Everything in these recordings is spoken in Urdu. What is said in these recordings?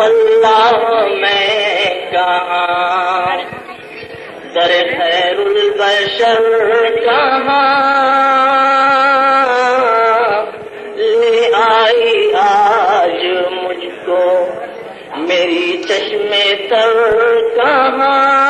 اللہ میں کہاں؟ در خیر البشر کہاں؟ لے آئی آج مجھ کو، میری چشمے تر کہاں؟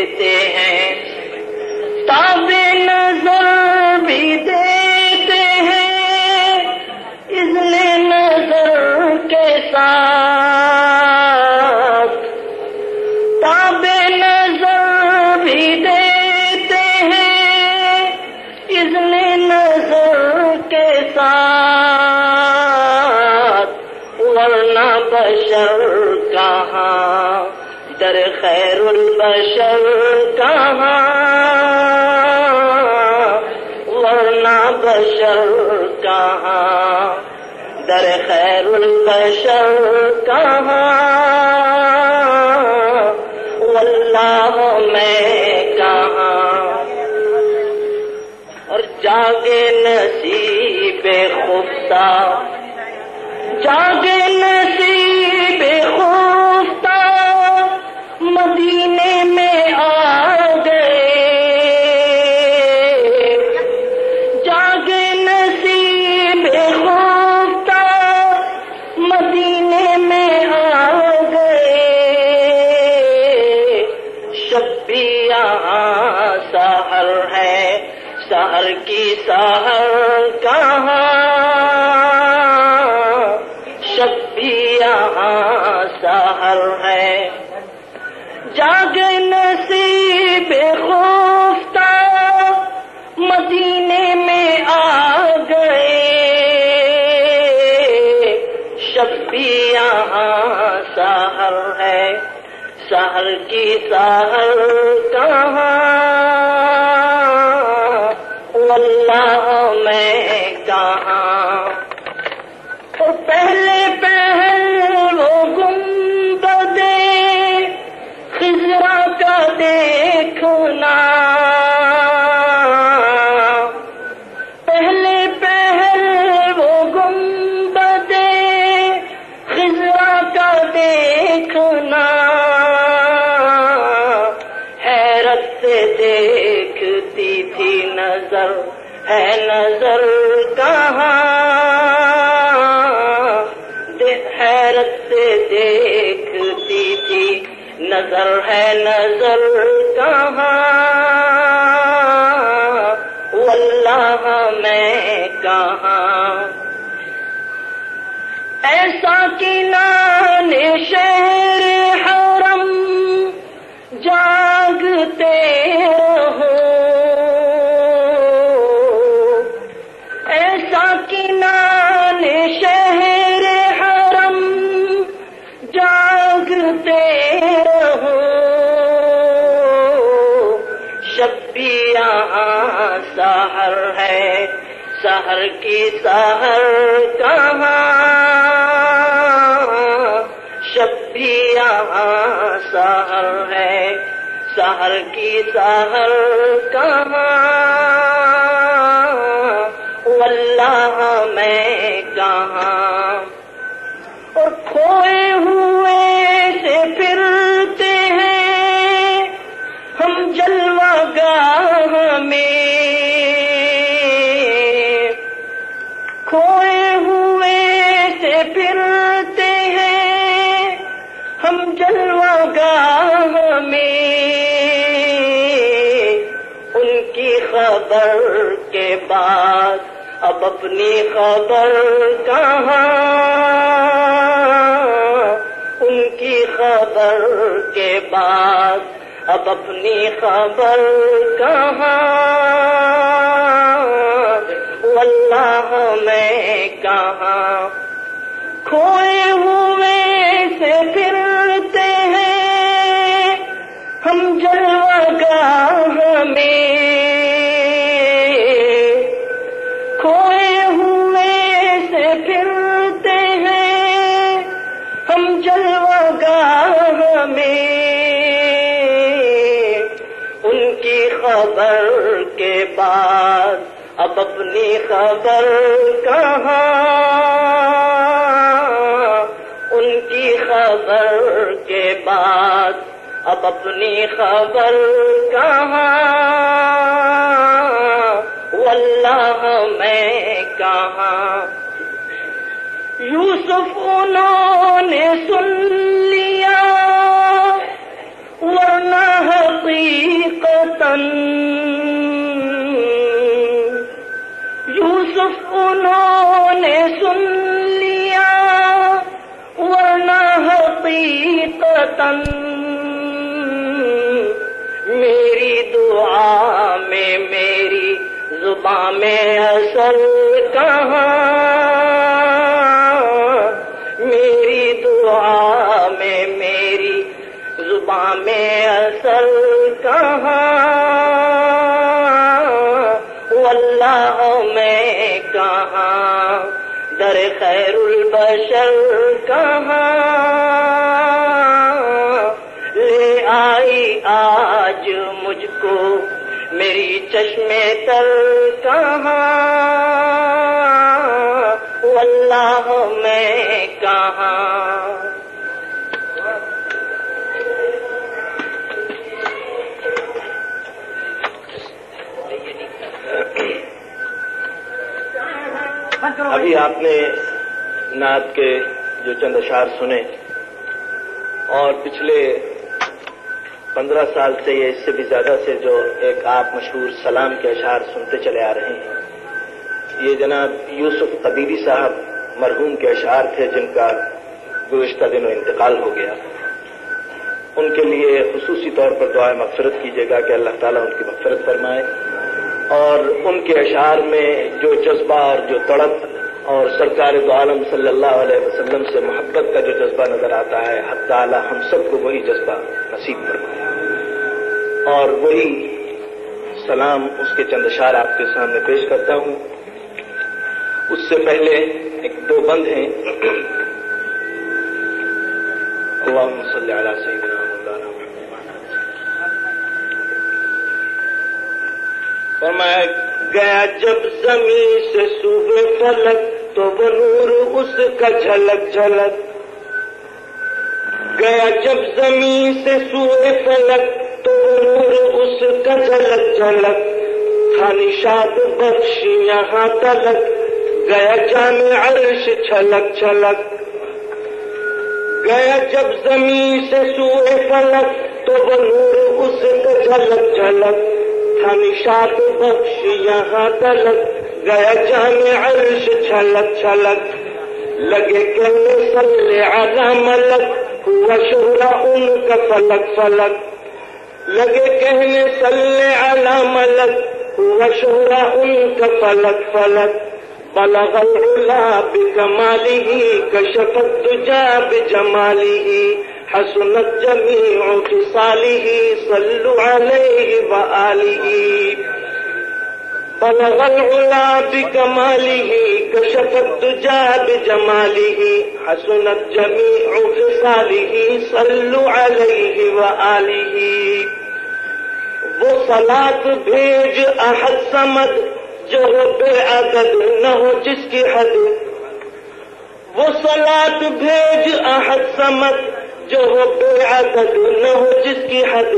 دیتے البشر کہاں؟ در خیر البشر کہاں؟ واللہ میں کہاں؟ اور جاگے نصیب خفتہ جاگے سہر کی سہر کہاں؟ شبی یہاں سہر ہے۔ جاگ نصیب خفتہ مدینے میں آ گئے۔ شبی یہاں سہر ہے۔ سہر کی سہر کہاں؟ نظر کہاں؟ حیرت سے دیکھتی تھی۔ نظر ہے نظر کہاں؟ واللہ میں کہاں؟ ایسا کہ نان شہر حرم جاگتے رہو شبی یہاں سہر ہے سہر کی سہر کہاں شبی یہاں سہر ہے سہر کی سہر کہاں واللہ میں کہاں اور کھوئے ہوئے سے پھرتے ہم جلوہ گاہ میں کھوئے ہوئے سے پھرتے ہیں۔ ہم جلوہ گاہ میں ان کی خبر کے بعد اب اپنی خبر کہاں؟ ان کی خبر کے بعد اب اپنی خبر کہاں؟ واللہ میں کہاں؟ کھوئے ہوئے بعد اب اپنی خبر کہاں؟ ان کی خبر کے بعد اب اپنی خبر کہاں؟ واللہ میں کہاں؟ یوسف انہوں نے سن لیا، ورنہ حقیقتاً یوسف انہوں نے سن لیا، ورنہ حقیقتاً میری دعا میں میری زبان میں اصل کہاں؟ میری دعا میں میری زبان میں اصل کہاں؟ واللہ کہاں در خیر البشر کہاں؟ لے آئی آج مجھ کو میری چشمے تر کہاں؟ واللہ میں کہاں؟ ابھی آپ نے نعت کے جو چند اشعار سنے اور پچھلے پندرہ سال سے یا اس سے بھی زیادہ سے جو ایک آپ مشہور سلام کے اشعار سنتے چلے آ رہے ہیں یہ جناب یوسف قبیری صاحب مرحوم کے اشعار تھے جن کا گزشتہ دنوں انتقال ہو گیا۔ ان کے لیے خصوصی طور پر دعائیں مغفرت کیجیے گا کہ اللہ تعالیٰ ان کی مغفرت فرمائے۔ اور ان کے اشعار میں جو جذبہ اور جو تڑپ اور سرکار دو عالم صلی اللہ علیہ وسلم سے محبت کا جو جذبہ نظر آتا ہے، حق تعالیٰ ہم سب کو وہی جذبہ نصیب فرمایا۔ اور وہی سلام اس کے چند اشعار آپ کے سامنے پیش کرتا ہوں۔ اس سے پہلے ایک دو بند ہیں۔ اللہم صلی علی سیدنا فرمایا، گیا جب زمین سے صوبے فلک تو وہ نور اس کا جھلک جھلک۔ گیا جب زمین سے سوئے فلک تو وہ نور اس کا جھلک جھلک۔ تھا نشاد بخش یہاں تلک۔ گیا جامع عرش چھلک چھلک گیا جب زمین سے سوئے فلک تو وہ نور اس کا جھلک جھلک۔ تھا بخش یہاں تلک، گیا جامع عرش چھلک چھلک۔ لگے کہنے صلی علی ملک، ہوا شہرا ان کا فلک فلک۔ لگے کہنے صلی علی ملک، ہوا شہرا ان کا فلک فلک۔ بلغ العلا بکماله کشف الدجا بجماله حسنت جميع خصاله صلوا عليه وآله بلغ العلا بكماله كشف الدجى بجماله حسنت جميع خصاله صلوا عليه وآله وہ سلاد بھیج احد سمد جو ہو بے عدد نہ ہو جس کی حد. وہ سلاد بھیج احد سمد جو ہو بے عدد نہ ہو جس کی حد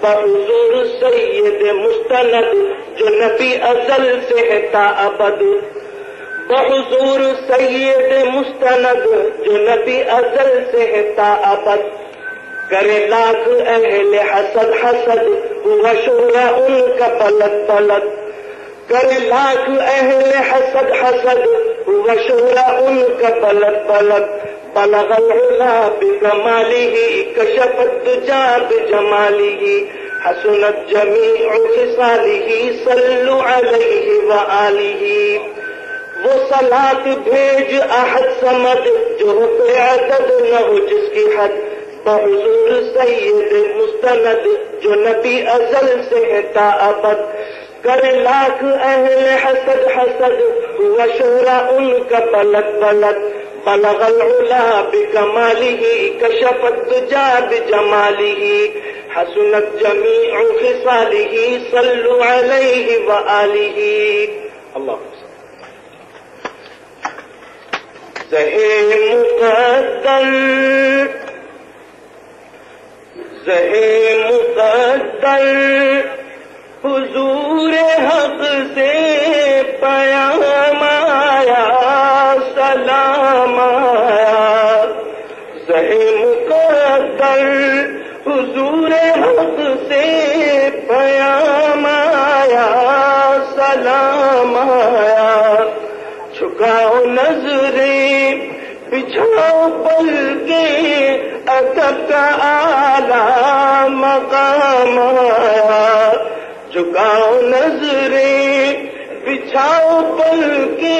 بحضور سید مستند، جو نبی ازل سے ہے تا ابد۔ بحضور سید مستند، جو نبی ازل سے ہے تا ابد۔ کرے لاکھ اہل حسد حسد، ہوا شورا ان کا پلک پلک۔ کرے لاکھ اہل حسد حسد ہوا شورا ان کا پلک پلک بلغ العلا بكماله كشف الدجى بجماله حسنت جميع خصاله صلوا عليه وآله وہ سلاد بھیج احد سمد جو حکر عدد نہ ہو جس کی حد۔ بحضور سید مستند، جو نبی ازل سے ہے تا ابد۔ کرے لاکھ اہل حسد حسد ہوا شہرا ان کا پلک پلک۔ بلغ العلا بکماله کشف الدجا بجماله حسنت جميع خصاله صلوا عليه وآله اللهم زہے مقدر زہے مقدر حضور حق سے پیام آیا، سلام آیا۔ زہے مقدر حضور حق سے پیام آیا، سلام آیا۔ چھکاؤ نظریں بچھاؤ پل کے ادب کا آلہ مقام آیا۔ جھکاؤ نظریں، بچھاؤ پل کے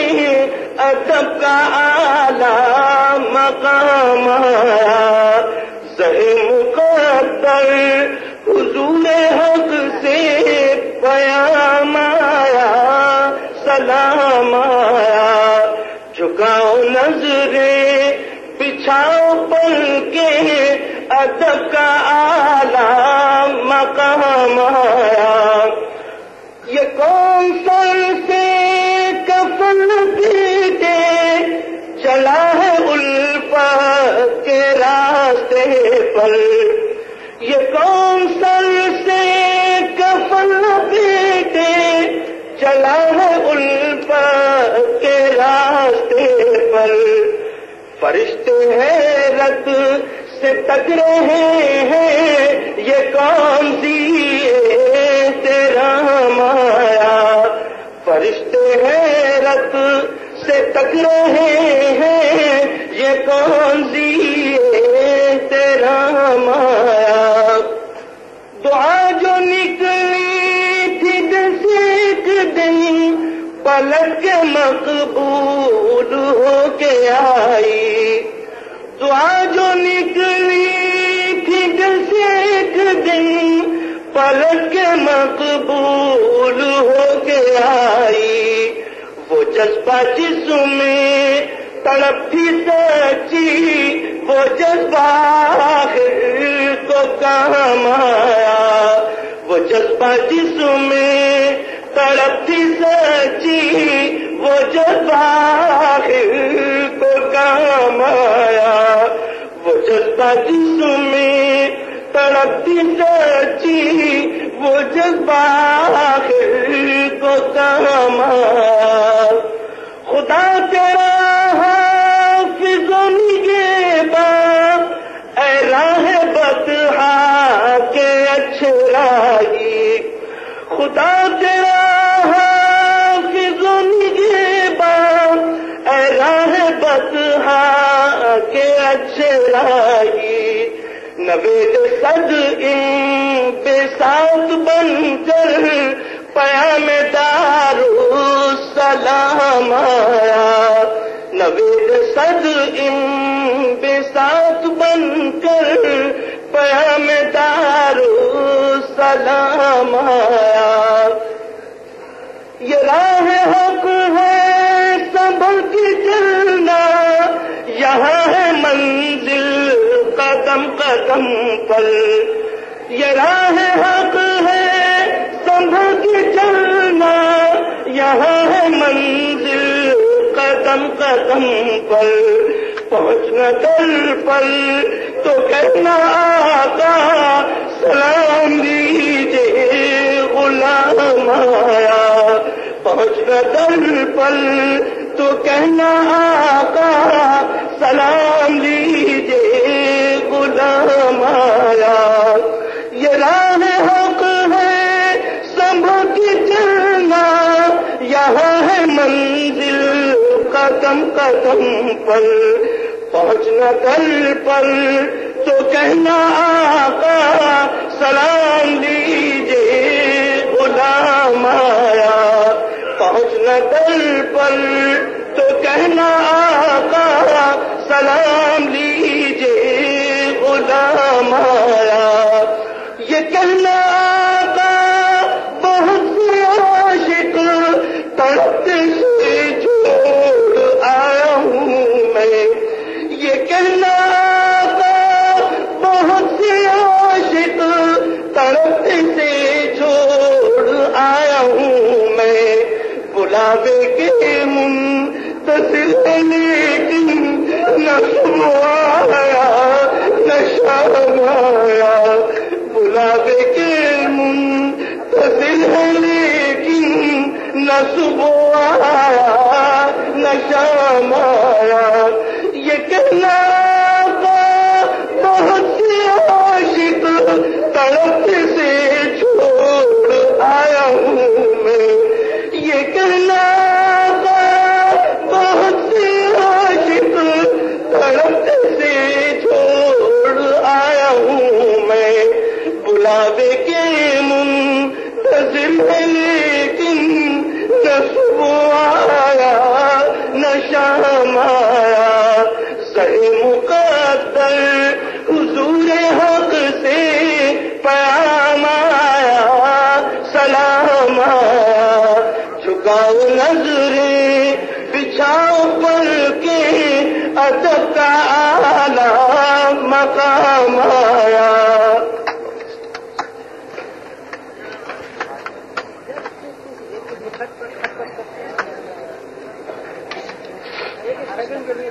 ادب کا آلہ مقام آیا۔ مقدر حضور حق سے پیام آیا، سلام آیا۔ جھکاؤ نظریں، بچھاؤ پل کے ادب کا آلہ مقام آیا۔ یہ کون سر سے کفن پیٹے چلا ہے الفا کے راستے پر۔ یہ کون سر سے تک رہے ہیں، یہ کون سی تیرا مایا فرشتے حیرت سے تک رہے ہیں، یہ کون سی تیرا مایا دعا جو نکلی تھی دسیک دن پلک کے مقبول ہو کے آئی۔ دعا جو پلک کے مقبول ہو کے آئی۔ وہ جذبہ جسم میں تڑپ تھی سچی، وہ جذبہ آخر کو کام آیا۔ وہ جذبہ جسم میں تڑپ تھی سچی، وہ جذبہ آخر کو کام آیا۔ وہ جذبہ جسم میں تڑپ تھی وہ جذبہ آخر کو کام خدا تیرا حافظ کے باپ اے راہ بتہا کے اچھرائی خدا تیرا حافظ کے باپ اے راہ بتہا کے اچھرائی نوید صد ان بے ساتھ بن کر پیام دارو سلام آیا نوید صد ان بے ساتھ بن کر پیام دارو سلام آیا۔ یہ راہ حق ہے سنبھل کے چلنا، یہاں ہے منزل قدم قدم پر۔ یہ راہ حق ہے سنبھل کے چلنا یہاں ہے منزل۔ قدم قدم پر پہنچنا دل پر۔ تو کہنا آقا، سلام دیجیے غلام آیا۔ پہنچنا دل پر، تو کہنا آقا، سلام لیجیے غلام آیا۔ یہ راہ حق ہے سنبھل کے چلنا، یہاں ہے منزل۔ قدم قدم پر پہنچنا دل پر۔ تو کہنا آقا، سلام لیجیے غلام آیا۔ پہنچنا دل پر۔ تو کہنا آقا، سلام لیجیے غلام آیا۔ نہ شام یہ کہنا مقدر حضور حق سے پیام آیا، سلام آیا۔ جھکاؤ نظریں بچھاؤ پر کے ادب کا آلہ مقام آیا ہاں میں اس نے بند کر دیا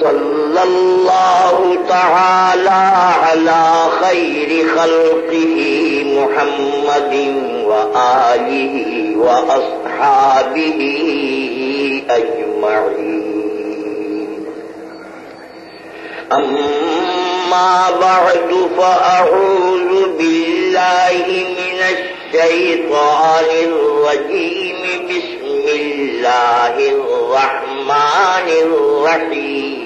صلى الله تعالى على خير خلقه محمد وآله وأصحابه أجمعين أما بعد فأعوذ بالله من الشيطان الرجيم بسم الله الرحمن الرحيم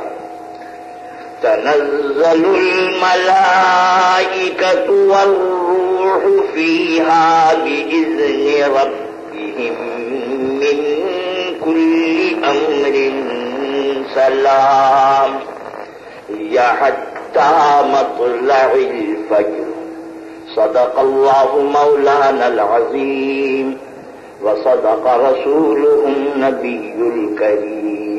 تنزل الملائكة والروح فيها بإذن ربهم من كل أمر سلام. هي حتى مطلع الفجر. صدق الله مولانا العظيم. وصدق رسوله النبي الكريم.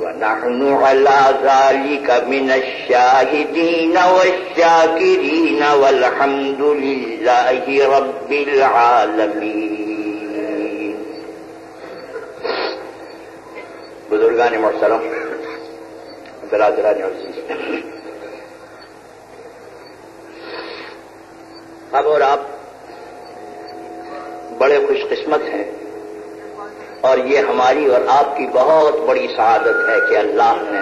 ونحن على ذلك من الشاهدين والشاكرين والحمد لله رب العالمين. بزرگان محترم برادران عزیز جی. اب اور آپ بڑے خوش قسمت ہیں اور یہ ہماری اور آپ کی بہت بڑی سعادت ہے کہ اللہ نے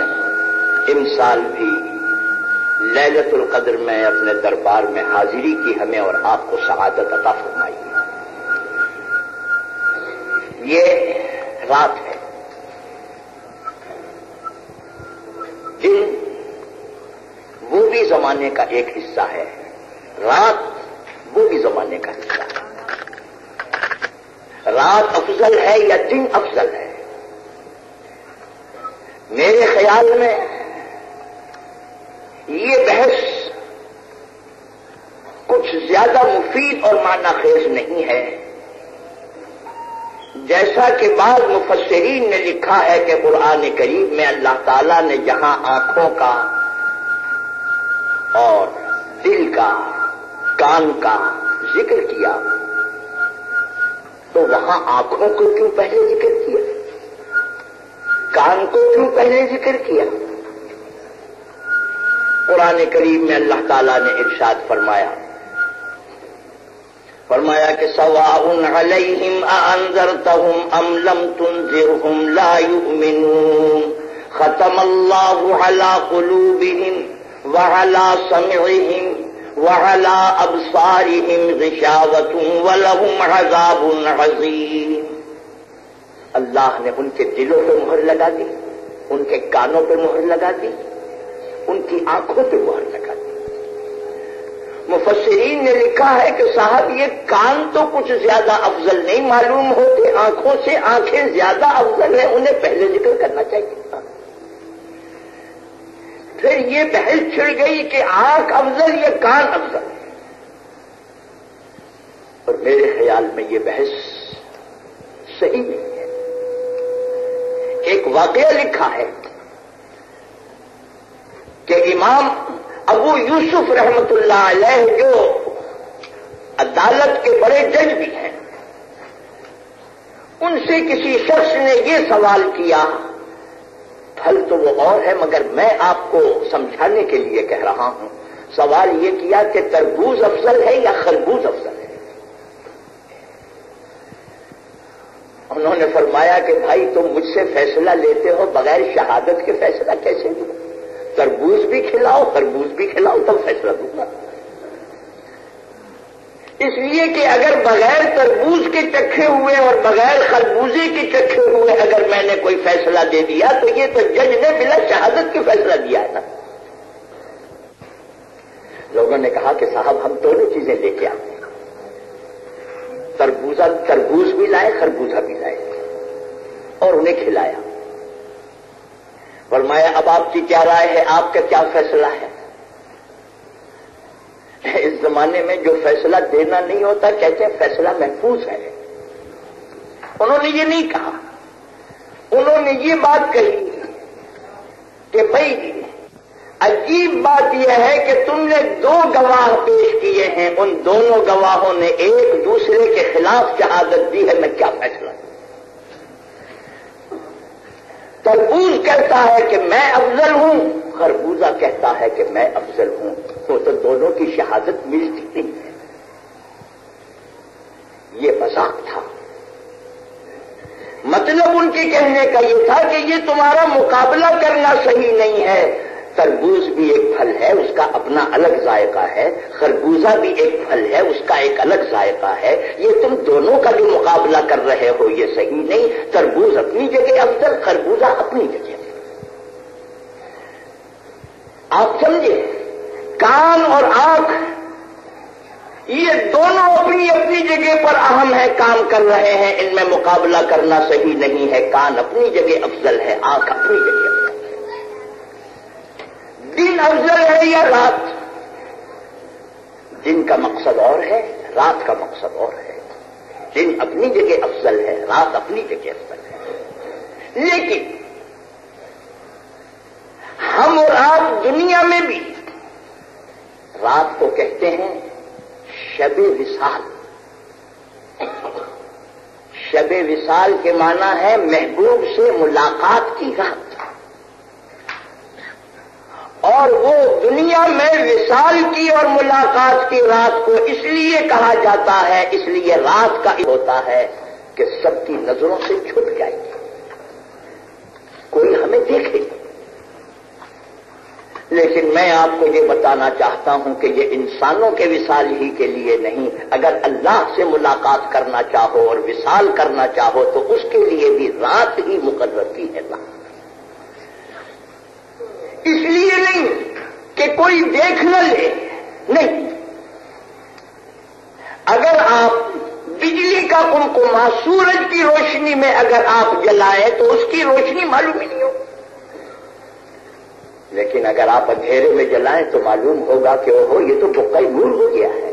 ان سال بھی للت القدر میں اپنے دربار میں حاضری کی ہمیں اور آپ کو سعادت عطا فرمائی۔ ہے یہ رات ہے۔ دن وہ بھی زمانے کا ایک حصہ ہے۔ رات وہ بھی زمانے کا حصہ ہے رات افضل ہے یا دن افضل ہے؟ میرے خیال میں یہ بحث کچھ زیادہ مفید اور معنی خیز نہیں ہے۔ جیسا کہ بعض مفسرین نے لکھا ہے کہ قرآن کریم میں اللہ تعالی نے جہاں آنکھوں کا اور دل کا، کان کا ذکر کیا۔ تو وہاں آنکھوں کو کیوں پہلے ذکر کیا؟ کان کو کیوں پہلے ذکر کیا؟ قرآن کریم میں اللہ تعالیٰ نے ارشاد فرمایا فرمایا کہ سوا ان علیہم انذرتہم ام لم تنذرہم لا یؤمنون، ختم اللہ علی قلوبہم وعلی سمعہم وعلی ابصارہم غشاوت ولہم عذاب عظیم اللہ نے ان کے دلوں پہ مہر لگا دی، ان کے کانوں پہ مہر لگا دی، ان کی آنکھوں پہ مہر لگا دی۔ مفسرین نے لکھا ہے کہ صاحب، یہ کان تو کچھ زیادہ افضل نہیں، معلوم ہوتے آنکھوں سے آنکھیں زیادہ افضل ہیں، انہیں پہلے ذکر کرنا چاہیے۔ پھر یہ بحث چھڑ گئی کہ آنکھ افضل یا کان افضل؟ اور میرے خیال میں یہ بحث صحیح نہیں ہے۔ ایک واقعہ لکھا ہے کہ امام ابو یوسف رحمت اللہ علیہ جو عدالت کے بڑے جج بھی ہیں، ان سے کسی شخص نے یہ سوال کیا پھل تو وہ اور ہے، مگر میں آپ کو سمجھانے کے لیے کہہ رہا ہوں۔ سوال یہ کیا کہ تربوز افضل ہے یا خربوز افضل ہے؟ انہوں نے فرمایا کہ بھائی، تم مجھ سے فیصلہ لیتے ہو بغیر شہادت کے فیصلہ کیسے دوں؟ تربوز بھی کھلاؤ، خربوز بھی کھلاؤ، تب فیصلہ دوں گا۔ اس لیے کہ اگر بغیر تربوز کے چکھے ہوئے اور بغیر خربوزے کے چکھے ہوئے اگر میں نے کوئی فیصلہ دے دیا تو یہ تو جج نے بلا شہادت کے فیصلہ دیا ہے نا۔ لوگوں نے کہا کہ صاحب ہم دونوں چیزیں لے کے آتے ہیں۔ تربوزہ تربوز بھی لائے، خربوزہ بھی لائے۔ اور انہیں کھلایا۔ فرمایا، اب آپ کی کیا رائے ہے؟ آپ کا کیا فیصلہ ہے؟ زمانے میں جو فیصلہ دینا نہیں ہوتا، کہتے ہیں فیصلہ محفوظ ہے۔ انہوں نے یہ نہیں کہا۔ انہوں نے یہ بات کہی کہ بھائی، عجیب بات یہ ہے کہ تم نے دو گواہ پیش کیے ہیں۔ ان دونوں گواہوں نے ایک دوسرے کے خلاف شہادت دی ہے۔ میں کیا فیصلہ؟ تربوز کہتا ہے کہ میں افضل ہوں۔ خربوزہ کہتا ہے کہ میں افضل ہوں۔ تو تو دونوں کی شہادت ملتی ہے۔ یہ مذاق تھا۔ مطلب ان کے کہنے کا یہ تھا کہ یہ تمہارا مقابلہ کرنا صحیح نہیں ہے۔ تربوز بھی ایک پھل ہے، اس کا اپنا الگ ذائقہ ہے۔ خربوزہ بھی ایک پھل ہے، اس کا ایک الگ ذائقہ ہے۔ یہ تم دونوں کا جو مقابلہ کر رہے ہو، یہ صحیح نہیں۔ تربوز اپنی جگہ افضل، خربوزہ اپنی جگہ۔ آپ سمجھے؟ کان اور آنکھ، یہ دونوں اپنی اپنی جگہ پر اہم ہے، کام کر رہے ہیں۔ ان میں مقابلہ کرنا صحیح نہیں ہے۔ کان اپنی جگہ افضل ہے، آنکھ اپنی جگہ افضل ہے۔ دن افضل ہے یا رات؟ دن کا مقصد اور ہے، رات کا مقصد اور ہے۔ دن اپنی جگہ افضل ہے، رات اپنی جگہ افضل ہے۔ لیکن ہم اور آپ دنیا میں بھی رات کو کہتے ہیں، شب وصال۔ شب وصال کے معنی ہے محبوب سے ملاقات کی رات۔ اور وہ دنیا میں وصال کی اور ملاقات کی رات کو اس لیے کہا جاتا ہے، اس لیے رات کا ہوتا ہے کہ سب کی نظروں سے چھپ جائے گی۔ کوئی ہمیں دیکھے۔ لیکن میں آپ کو یہ بتانا چاہتا ہوں کہ یہ انسانوں کے وصال ہی کے لیے نہیں۔ اگر اللہ سے ملاقات کرنا چاہو اور وصال کرنا چاہو تو اس کے لیے بھی رات ہی مقرر کی ہے۔ اللہ اس لیے نہیں کہ کوئی دیکھ نہ لے۔ نہیں۔ اگر آپ بجلی کا کمکما سورج کی روشنی میں اگر آپ جلائیں تو اس کی روشنی معلوم ہی نہیں ہو لیکن اگر آپ اندھیرے میں جلائیں تو معلوم ہوگا کہ وہ یہ تو بکا نور ہو گیا ہے۔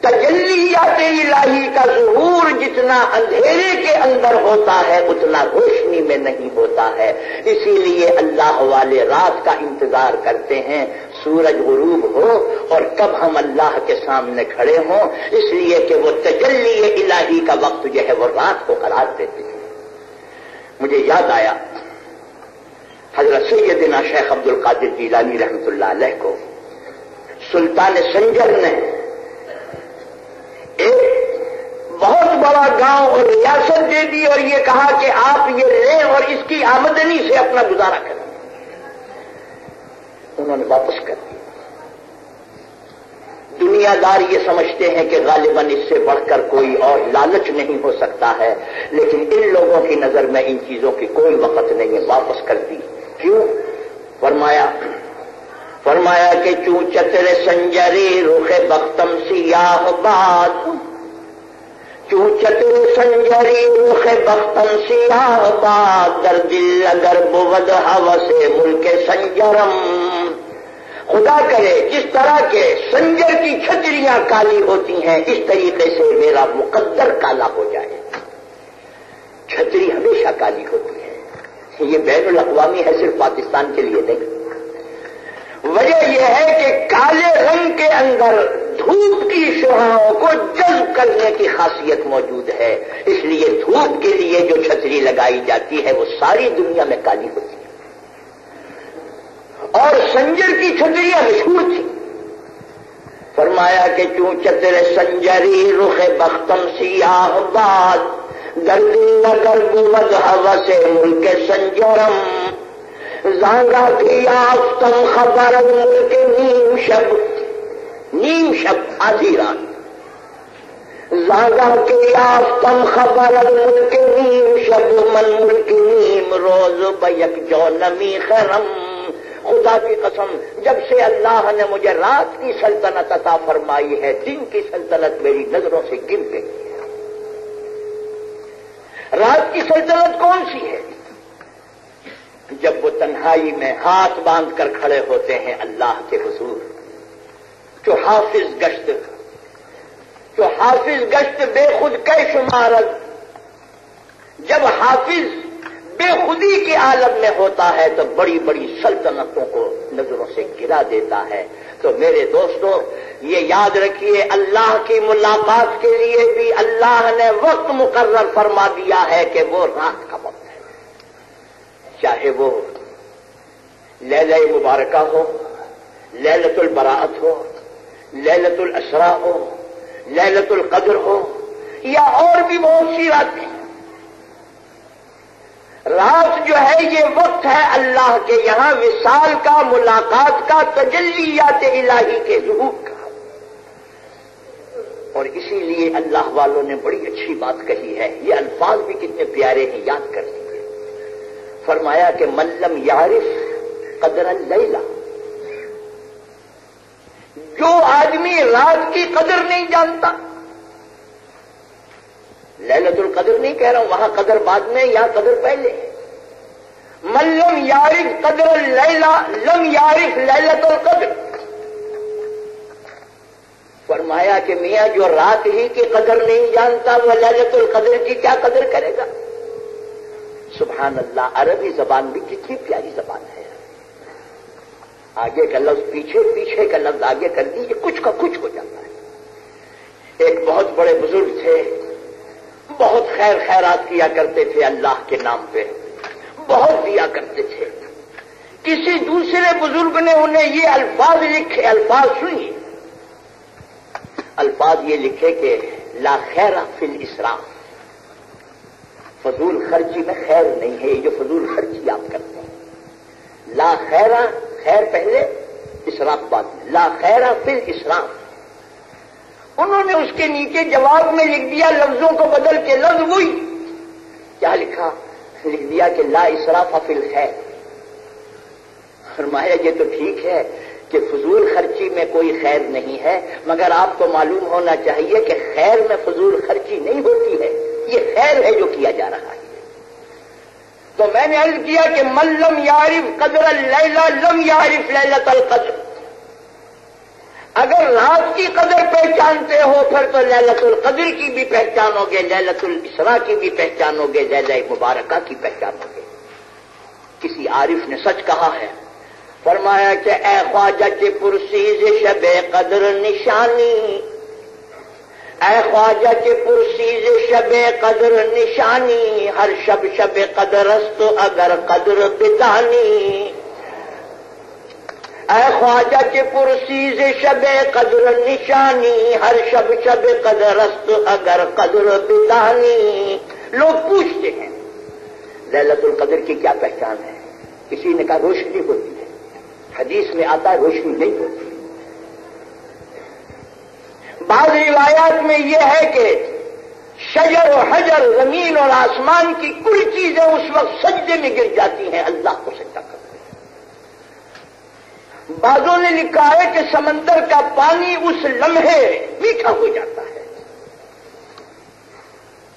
تجلیات الہی کا ظہور جتنا اندھیرے کے اندر ہوتا ہے، اتنا روشنی میں نہیں ہوتا ہے۔ اسی لیے اللہ والے رات کا انتظار کرتے ہیں، سورج غروب ہو اور کب ہم اللہ کے سامنے کھڑے ہوں۔ اس لیے کہ وہ تجلی الہی کا وقت جو ہے، وہ رات کو قرار دیتے ہیں۔ مجھے یاد آیا حضرت سیدنا شیخ عبد القادر جیلانی رحمت اللہ علیہ کو سلطان سنجر نے ایک بہت بڑا گاؤں اور ریاست دے دی اور یہ کہا کہ آپ یہ لیں اور اس کی آمدنی سے اپنا گزارا کریں۔ انہوں نے واپس کر دیا۔ دنیا دار یہ سمجھتے ہیں کہ غالباً اس سے بڑھ کر کوئی اور لالچ نہیں ہو سکتا ہے، لیکن ان لوگوں کی نظر میں ان چیزوں کی کوئی وقت نہیں ہے، واپس کر دی۔ کیوں فرمایا فرمایا کہ چوں چتر سنجری رخ بختم سیاہ باد۔ چوں چتر سنجری رخ بختم سیاہ باد۔ در دل اگر بود ہوا سے ملک سنجرم۔ خدا کرے، جس طرح کے سنجر کی چھتریاں کالی ہوتی ہیں، اس طریقے سے میرا مقدر کالا ہو جائے۔ چھتری ہمیشہ کالی ہوتی ہے۔ یہ بین الاقوامی ہے صرف پاکستان کے لیے نہیں وجہ یہ ہے کہ کالے رنگ کے اندر دھوپ کی شہاؤں کو جذب کرنے کی خاصیت موجود ہے۔ اس لیے دھوپ کے لیے جو چھتری لگائی جاتی ہے، وہ ساری دنیا میں کالی ہوتی ہے۔ اور سنجر کی چھتریاں مشہور تھی فرمایا کہ چوں چتر سنجری رخ بختم سیاہ باد گردی گرد مد ہوا سے ملک سنجرم زانگا کی آفتم خبر ملک نیم شب۔ نیم شب آدھی رات زاگا کی آفتم خبر ملک نیم شب۔ من ملک نیم روز بیک جو نمی خرم۔ خدا کی قسم، جب سے اللہ نے مجھے رات کی سلطنت عطا فرمائی ہے، دن کی سلطنت میری نظروں سے گر گئی رات کی سلطنت کون سی ہے؟ جب وہ تنہائی میں ہاتھ باندھ کر کھڑے ہوتے ہیں اللہ کے حضور، جو حافظ گشت، جو حافظ گشت بے خود کے شمارت جب حافظ بے خودی کے عالم میں ہوتا ہے تو بڑی بڑی سلطنتوں کو نظروں سے گرا دیتا ہے۔ تو میرے دوستوں یہ یاد رکھیے، اللہ کی ملاقات کے لیے بھی اللہ نے وقت مقرر فرما دیا ہے کہ وہ رات کا وقت ہے۔ چاہے وہ لیلہ مبارکہ ہو للت البراعت ہو للت الاسرا ہو للت القدر ہو، یا اور بھی بہت سی راتیں رات جو ہے یہ وقت ہے اللہ کے یہاں وصال کا، ملاقات کا، تجلیات الہی کے ظہور کا۔ اور اسی لیے اللہ والوں نے بڑی اچھی بات کہی ہے، یہ الفاظ بھی کتنے پیارے ہیں، یاد کر لیجیے فرمایا کہ ملم یارف قدر اللیلہ جو آدمی رات کی قدر نہیں جانتا للت القدر نہیں کہہ رہا ہوں، وہاں قدر بعد میں یا قدر پہلے۔ ملم یارف قدر لیلا لم یارف للت القدر۔ فرمایا کہ میاں، جو رات ہی کی قدر نہیں جانتا، وہ للت القدر کی کیا قدر کرے گا؟ سبحان اللہ، عربی زبان بھی کتنی پیاری زبان ہے۔ آگے کا لفظ پیچھے پیچھے کا لفظ آگے کر دیجیے کچھ کا کچھ ہو جاتا ہے۔ ایک بہت بڑے بزرگ تھے بہت خیر خیرات کیا کرتے تھے اللہ کے نام پہ۔ بہت دیا کرتے تھے۔ کسی دوسرے بزرگ نے انہیں یہ الفاظ لکھے، الفاظ سنیے الفاظ یہ لکھے کہ لا خیر فی الاسراف۔ فضول خرچی میں خیر نہیں ہے، یہ جو فضول خرچی آپ کرتے ہیں۔ لا خیر خیر پہلے، اسراف بعد۔ لا خیر فی الاسراف۔ انہوں نے اس کے نیچے جواب میں لکھ دیا، لفظوں کو بدل کے لفظ وہی۔ کیا لکھا؟ لکھ دیا کہ لا اسراف فی الخیر۔ فرمایا، یہ تو ٹھیک ہے کہ فضول خرچی میں کوئی خیر نہیں ہے، مگر آپ کو معلوم ہونا چاہیے کہ خیر میں فضول خرچی نہیں ہوتی ہے۔ یہ خیر ہے جو کیا جا رہا ہے۔ تو میں نے عرض کیا کہ ملم یارف قدر اللیلہ، لم یارف لیلت القدر۔ اگر رات کی قدر پہچانتے ہو، پھر تو للت القدر کی بھی پہچانو گے للت الاسرا کی بھی پہچانو گے، لیلہ مبارکہ کی پہچانو گے۔ کسی عارف نے سچ کہا ہے۔ فرمایا کہ اے خواجہ کے پرسیز شب قدر نشانی۔ اے خواجہ کے پرسیز شب قدر نشانی۔ ہر شب شب قدر است اگر قدر بدانی اے خواجہ کے پرسیز شب قدر نشانی، ہر شب شب قدر است، اگر قدر بدانی لوگ پوچھتے ہیں للت القدر کی کیا پہچان ہے؟ کسی نے کہا روشنی ہوتی ہے۔ حدیث میں آتا ہے روشنی نہیں ہوتی۔ بعض روایات میں یہ ہے کہ شجر و حجر، زمین اور آسمان کی کل چیزیں اس وقت سجدے میں گر جاتی ہیں، اللہ کو سجدہ کرتے ہیں بعضوں نے لکھا ہے کہ سمندر کا پانی اس لمحے میٹھا ہو جاتا ہے۔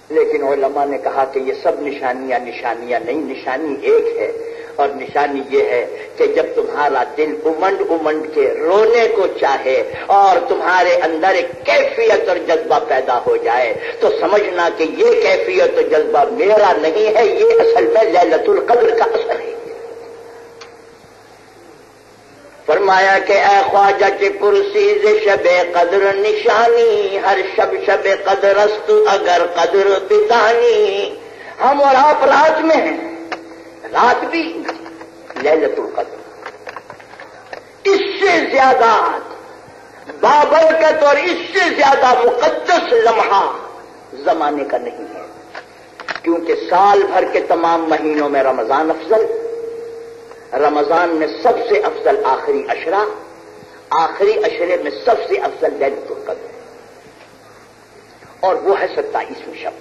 لیکن علماء نے کہا کہ یہ سب نشانیاں نشانیاں نہیں، نشانی ایک ہے۔ اور نشانی یہ ہے کہ جب تمہارا دل امنڈ امنڈ کے رونے کو چاہے اور تمہارے اندر ایک کیفیت اور جذبہ پیدا ہو جائے، تو سمجھنا کہ یہ کیفیت اور جذبہ میرا نہیں ہے، یہ اصل میں للت القدر کا اثر ہے۔ فرمایا کہ اے خواجہ کے پرسیز شب قدر نشانی، ہر شب شب قدر است، اگر قدر بدانی ہم اور آپ رات میں ہیں، رات بھی للت القدر۔ اس سے زیادہ بابرکت اور اس سے زیادہ مقدس لمحہ زمانے کا نہیں ہے۔ کیونکہ سال بھر کے تمام مہینوں میں رمضان افضل رمضان میں سب سے افضل آخری اشرا آخری اشرے میں سب سے افضل للت القدر۔ اور وہ ہے ستائیسویں شب۔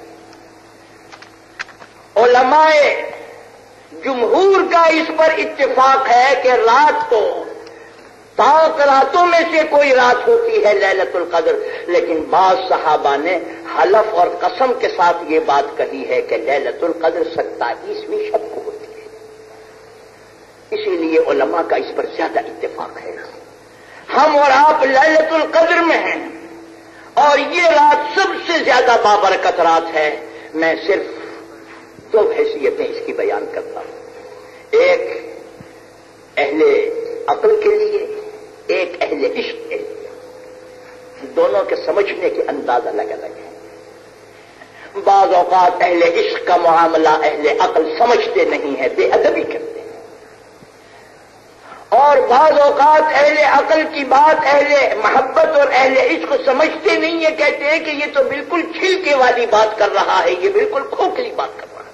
علماء جمہور کا اس پر اتفاق ہے کہ رات کو پانچ راتوں میں سے کوئی رات ہوتی ہے للت القدر، لیکن بعض صحابہ نے حلف اور قسم کے ساتھ یہ بات کہی ہے کہ للت القدر ستائیسویں شب کو ہوتی ہے۔ اسی لیے علماء کا اس پر زیادہ اتفاق ہے۔ ہم اور آپ للت القدر میں ہیں۔ اور یہ رات سب سے زیادہ بابرکت رات ہے۔ میں صرف دو حیثیتیں اس کی بیان کرتا ہوں۔ ایک اہل عقل کے لیے، ایک اہل عشق کے لیے۔ دونوں کے سمجھنے کے انداز الگ الگ ہیں۔ بعض اوقات اہل عشق کا معاملہ اہل عقل سمجھتے نہیں ہے بے ادبی کرتے اور بعض اوقات اہل عقل کی بات اہل محبت اور اہل عشق سمجھتے نہیں ہے کہتے ہیں کہ یہ تو بالکل چھلکے والی بات کر رہا ہے، یہ بالکل کھوکھلی بات کر رہا ہے۔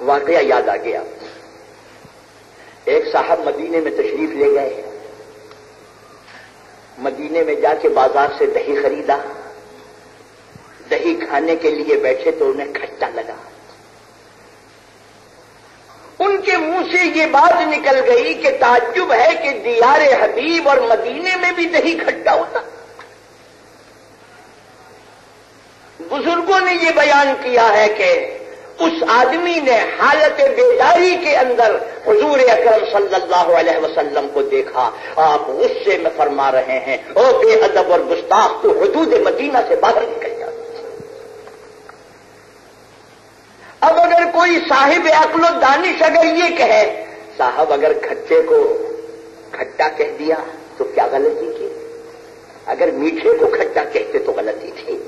واقعہ یاد آ گیا۔ ایک صاحب مدینے میں تشریف لے گئے۔ مدینے میں جا کے بازار سے دہی خریدا۔ دہی کھانے کے لیے بیٹھے تو انہیں کھٹا لگا۔ ان کے منہ سے یہ بات نکل گئی کہ تعجب ہے کہ دیار حبیب اور مدینے میں بھی دہی کھٹا ہوتا۔ بزرگوں نے یہ بیان کیا ہے کہ اس آدمی نے حالت بیداری کے اندر حضور اکرم صلی اللہ علیہ وسلم کو دیکھا۔ آپ غصے میں فرما رہے ہیں۔ او بے ادب اور گستاخ تو حدود مدینہ سے باہر نکل جاتا اب اگر کوئی صاحب عقل و دانش اگر یہ کہے، صاحب اگر کھٹے کو کھٹا کہہ دیا تو کیا غلطی کی؟ اگر میٹھے کو کھٹا کہتے تو غلطی تھی۔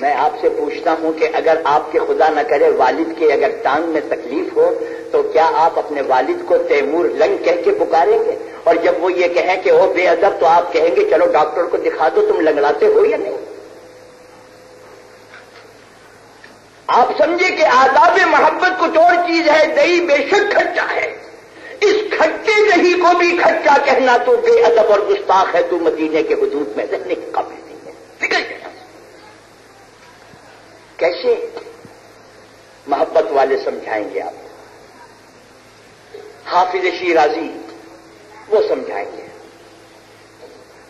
میں آپ سے پوچھتا ہوں کہ اگر آپ کے خدا نہ کرے والد کے اگر ٹانگ میں تکلیف ہو تو کیا آپ اپنے والد کو تیمور لنگ کہہ کے پکاریں گے؟ اور جب وہ یہ کہیں کہ وہ بے ادب تو آپ کہیں گے، چلو ڈاکٹر کو دکھا دو، تم لنگڑاتے ہو یا نہیں؟ آپ سمجھے کہ آداب محبت کچھ اور چیز ہے، دہی بے شک کھٹا ہے۔ اس کھٹے دہی کو بھی کھٹا کہنا تو بے ادب اور گستاخ ہے، تو مدینے کے حدود میں رہنے کی قابل نہیں ہے۔ کیسے محبت والے سمجھائیں گے آپ؟ حافظ شیرازی وہ سمجھائیں گے۔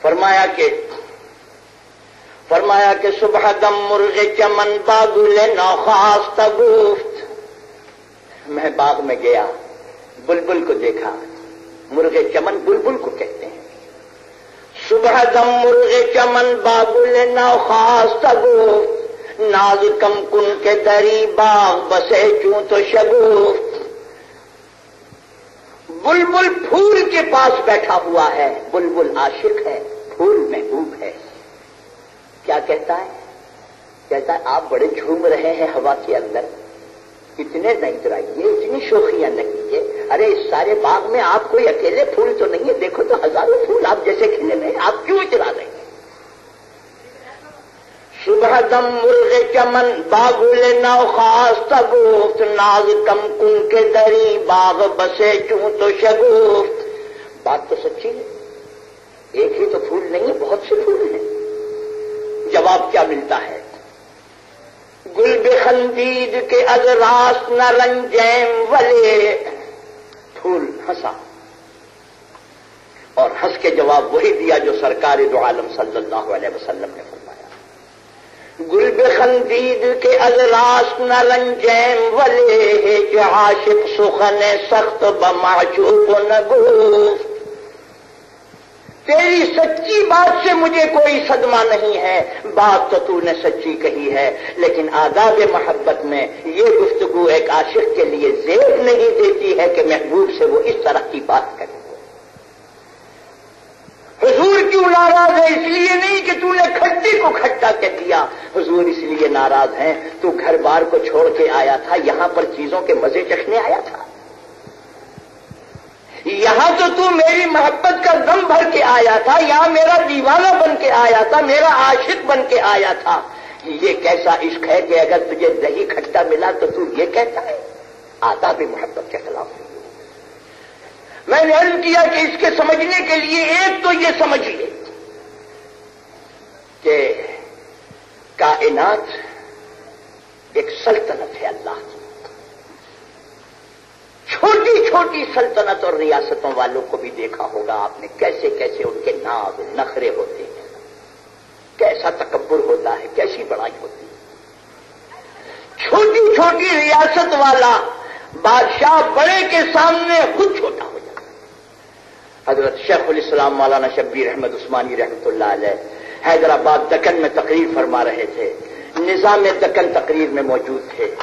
فرمایا کہ فرمایا کہ صبح دم مرغ چمن باغل نوخاست گفت، میں باغ میں گیا، بلبل کو دیکھا مرغ چمن بلبل کو کہتے ہیں۔ صبح دم مرغ چمن باغل نوخاست گفت ناز کم کن کے دری باغ بسے چوں تو شگفت۔ بلبل پھول کے پاس بیٹھا ہوا ہے، بلبل عاشق ہے، پھول محبوب ہے۔ کیا کہتا ہے؟ کہتا ہے آپ بڑے جھوم رہے ہیں ہوا کے اندر۔ اتنے نہیں چرائیے اتنی شوخیاں نہیں ہے ارے اس سارے باغ میں آپ کوئی اکیلے پھول تو نہیں ہے؟ دیکھو تو ہزاروں پھول آپ جیسے کھلے ہیں آپ کیوں چرا رہے ہیں؟ صبح دم مرغ چمن باغل نو خاص تگوفت ناز کم کن کے دری باغ بسے چوں تو شگوفت بات تو سچی ہے۔ ایک ہی تو پھول نہیں ہے بہت سے پھول ہیں۔ جواب کیا ملتا ہے؟ گل بخندید کے از راس نہ رنجیم ولے۔ پھول ہنسا۔ اور ہنس کے جواب وہی دیا جو سرکار دو عالم صلی اللہ علیہ وسلم نے فرمایا۔ گل بخندید کے از راس نہ رنجیم ولے۔ جو عاشق سخن سخت بمعشوق نہ گفت۔ تیری سچی بات سے مجھے کوئی صدمہ نہیں ہے۔ بات تو تو نے سچی کہی ہے، لیکن آداب محبت میں یہ گفتگو ایک عاشق کے لیے زیب نہیں دیتی ہے کہ محبوب سے وہ اس طرح کی بات کرے۔ حضور کیوں ناراض ہے؟ اس لیے نہیں کہ تو نے کھٹی کو کھٹا کہہ دیا۔ حضور اس لیے ناراض ہیں۔ تو گھر بار کو چھوڑ کے آیا تھا، یہاں پر چیزوں کے مزے چکھنے آیا تھا۔ یہاں تو تو میری محبت کا دم بھر کے آیا تھا، یہاں میرا دیوانہ بن کے آیا تھا، میرا عاشق بن کے آیا تھا۔ یہ کیسا عشق ہے کہ اگر تجھے دہی کھٹا ملا تو تو یہ کہتا ہے؟ آتا بھی محبت کے خلاف۔ میں نے عرض کیا کہ اس کے سمجھنے کے لیے ایک تو یہ سمجھیے کہ کائنات ایک سلطنت ہے اللہ کی۔ چھوٹی چھوٹی سلطنت اور ریاستوں والوں کو بھی دیکھا ہوگا، آپ نے کیسے کیسے ان کے ناز، نخرے ہوتے ہیں۔ کیسا تکبر ہوتا ہے، کیسی بڑائی ہوتی ہے۔ چھوٹی چھوٹی ریاست والا بادشاہ بڑے کے سامنے خود چھوٹا ہو جاتا ہے۔ حضرت شیخ الاسلام مولانا شبیر احمد عثمانی رحمۃ اللہ علیہ حیدرآباد دکن میں تقریر فرما رہے تھے۔ نظام دکن تقریر میں موجود تھے۔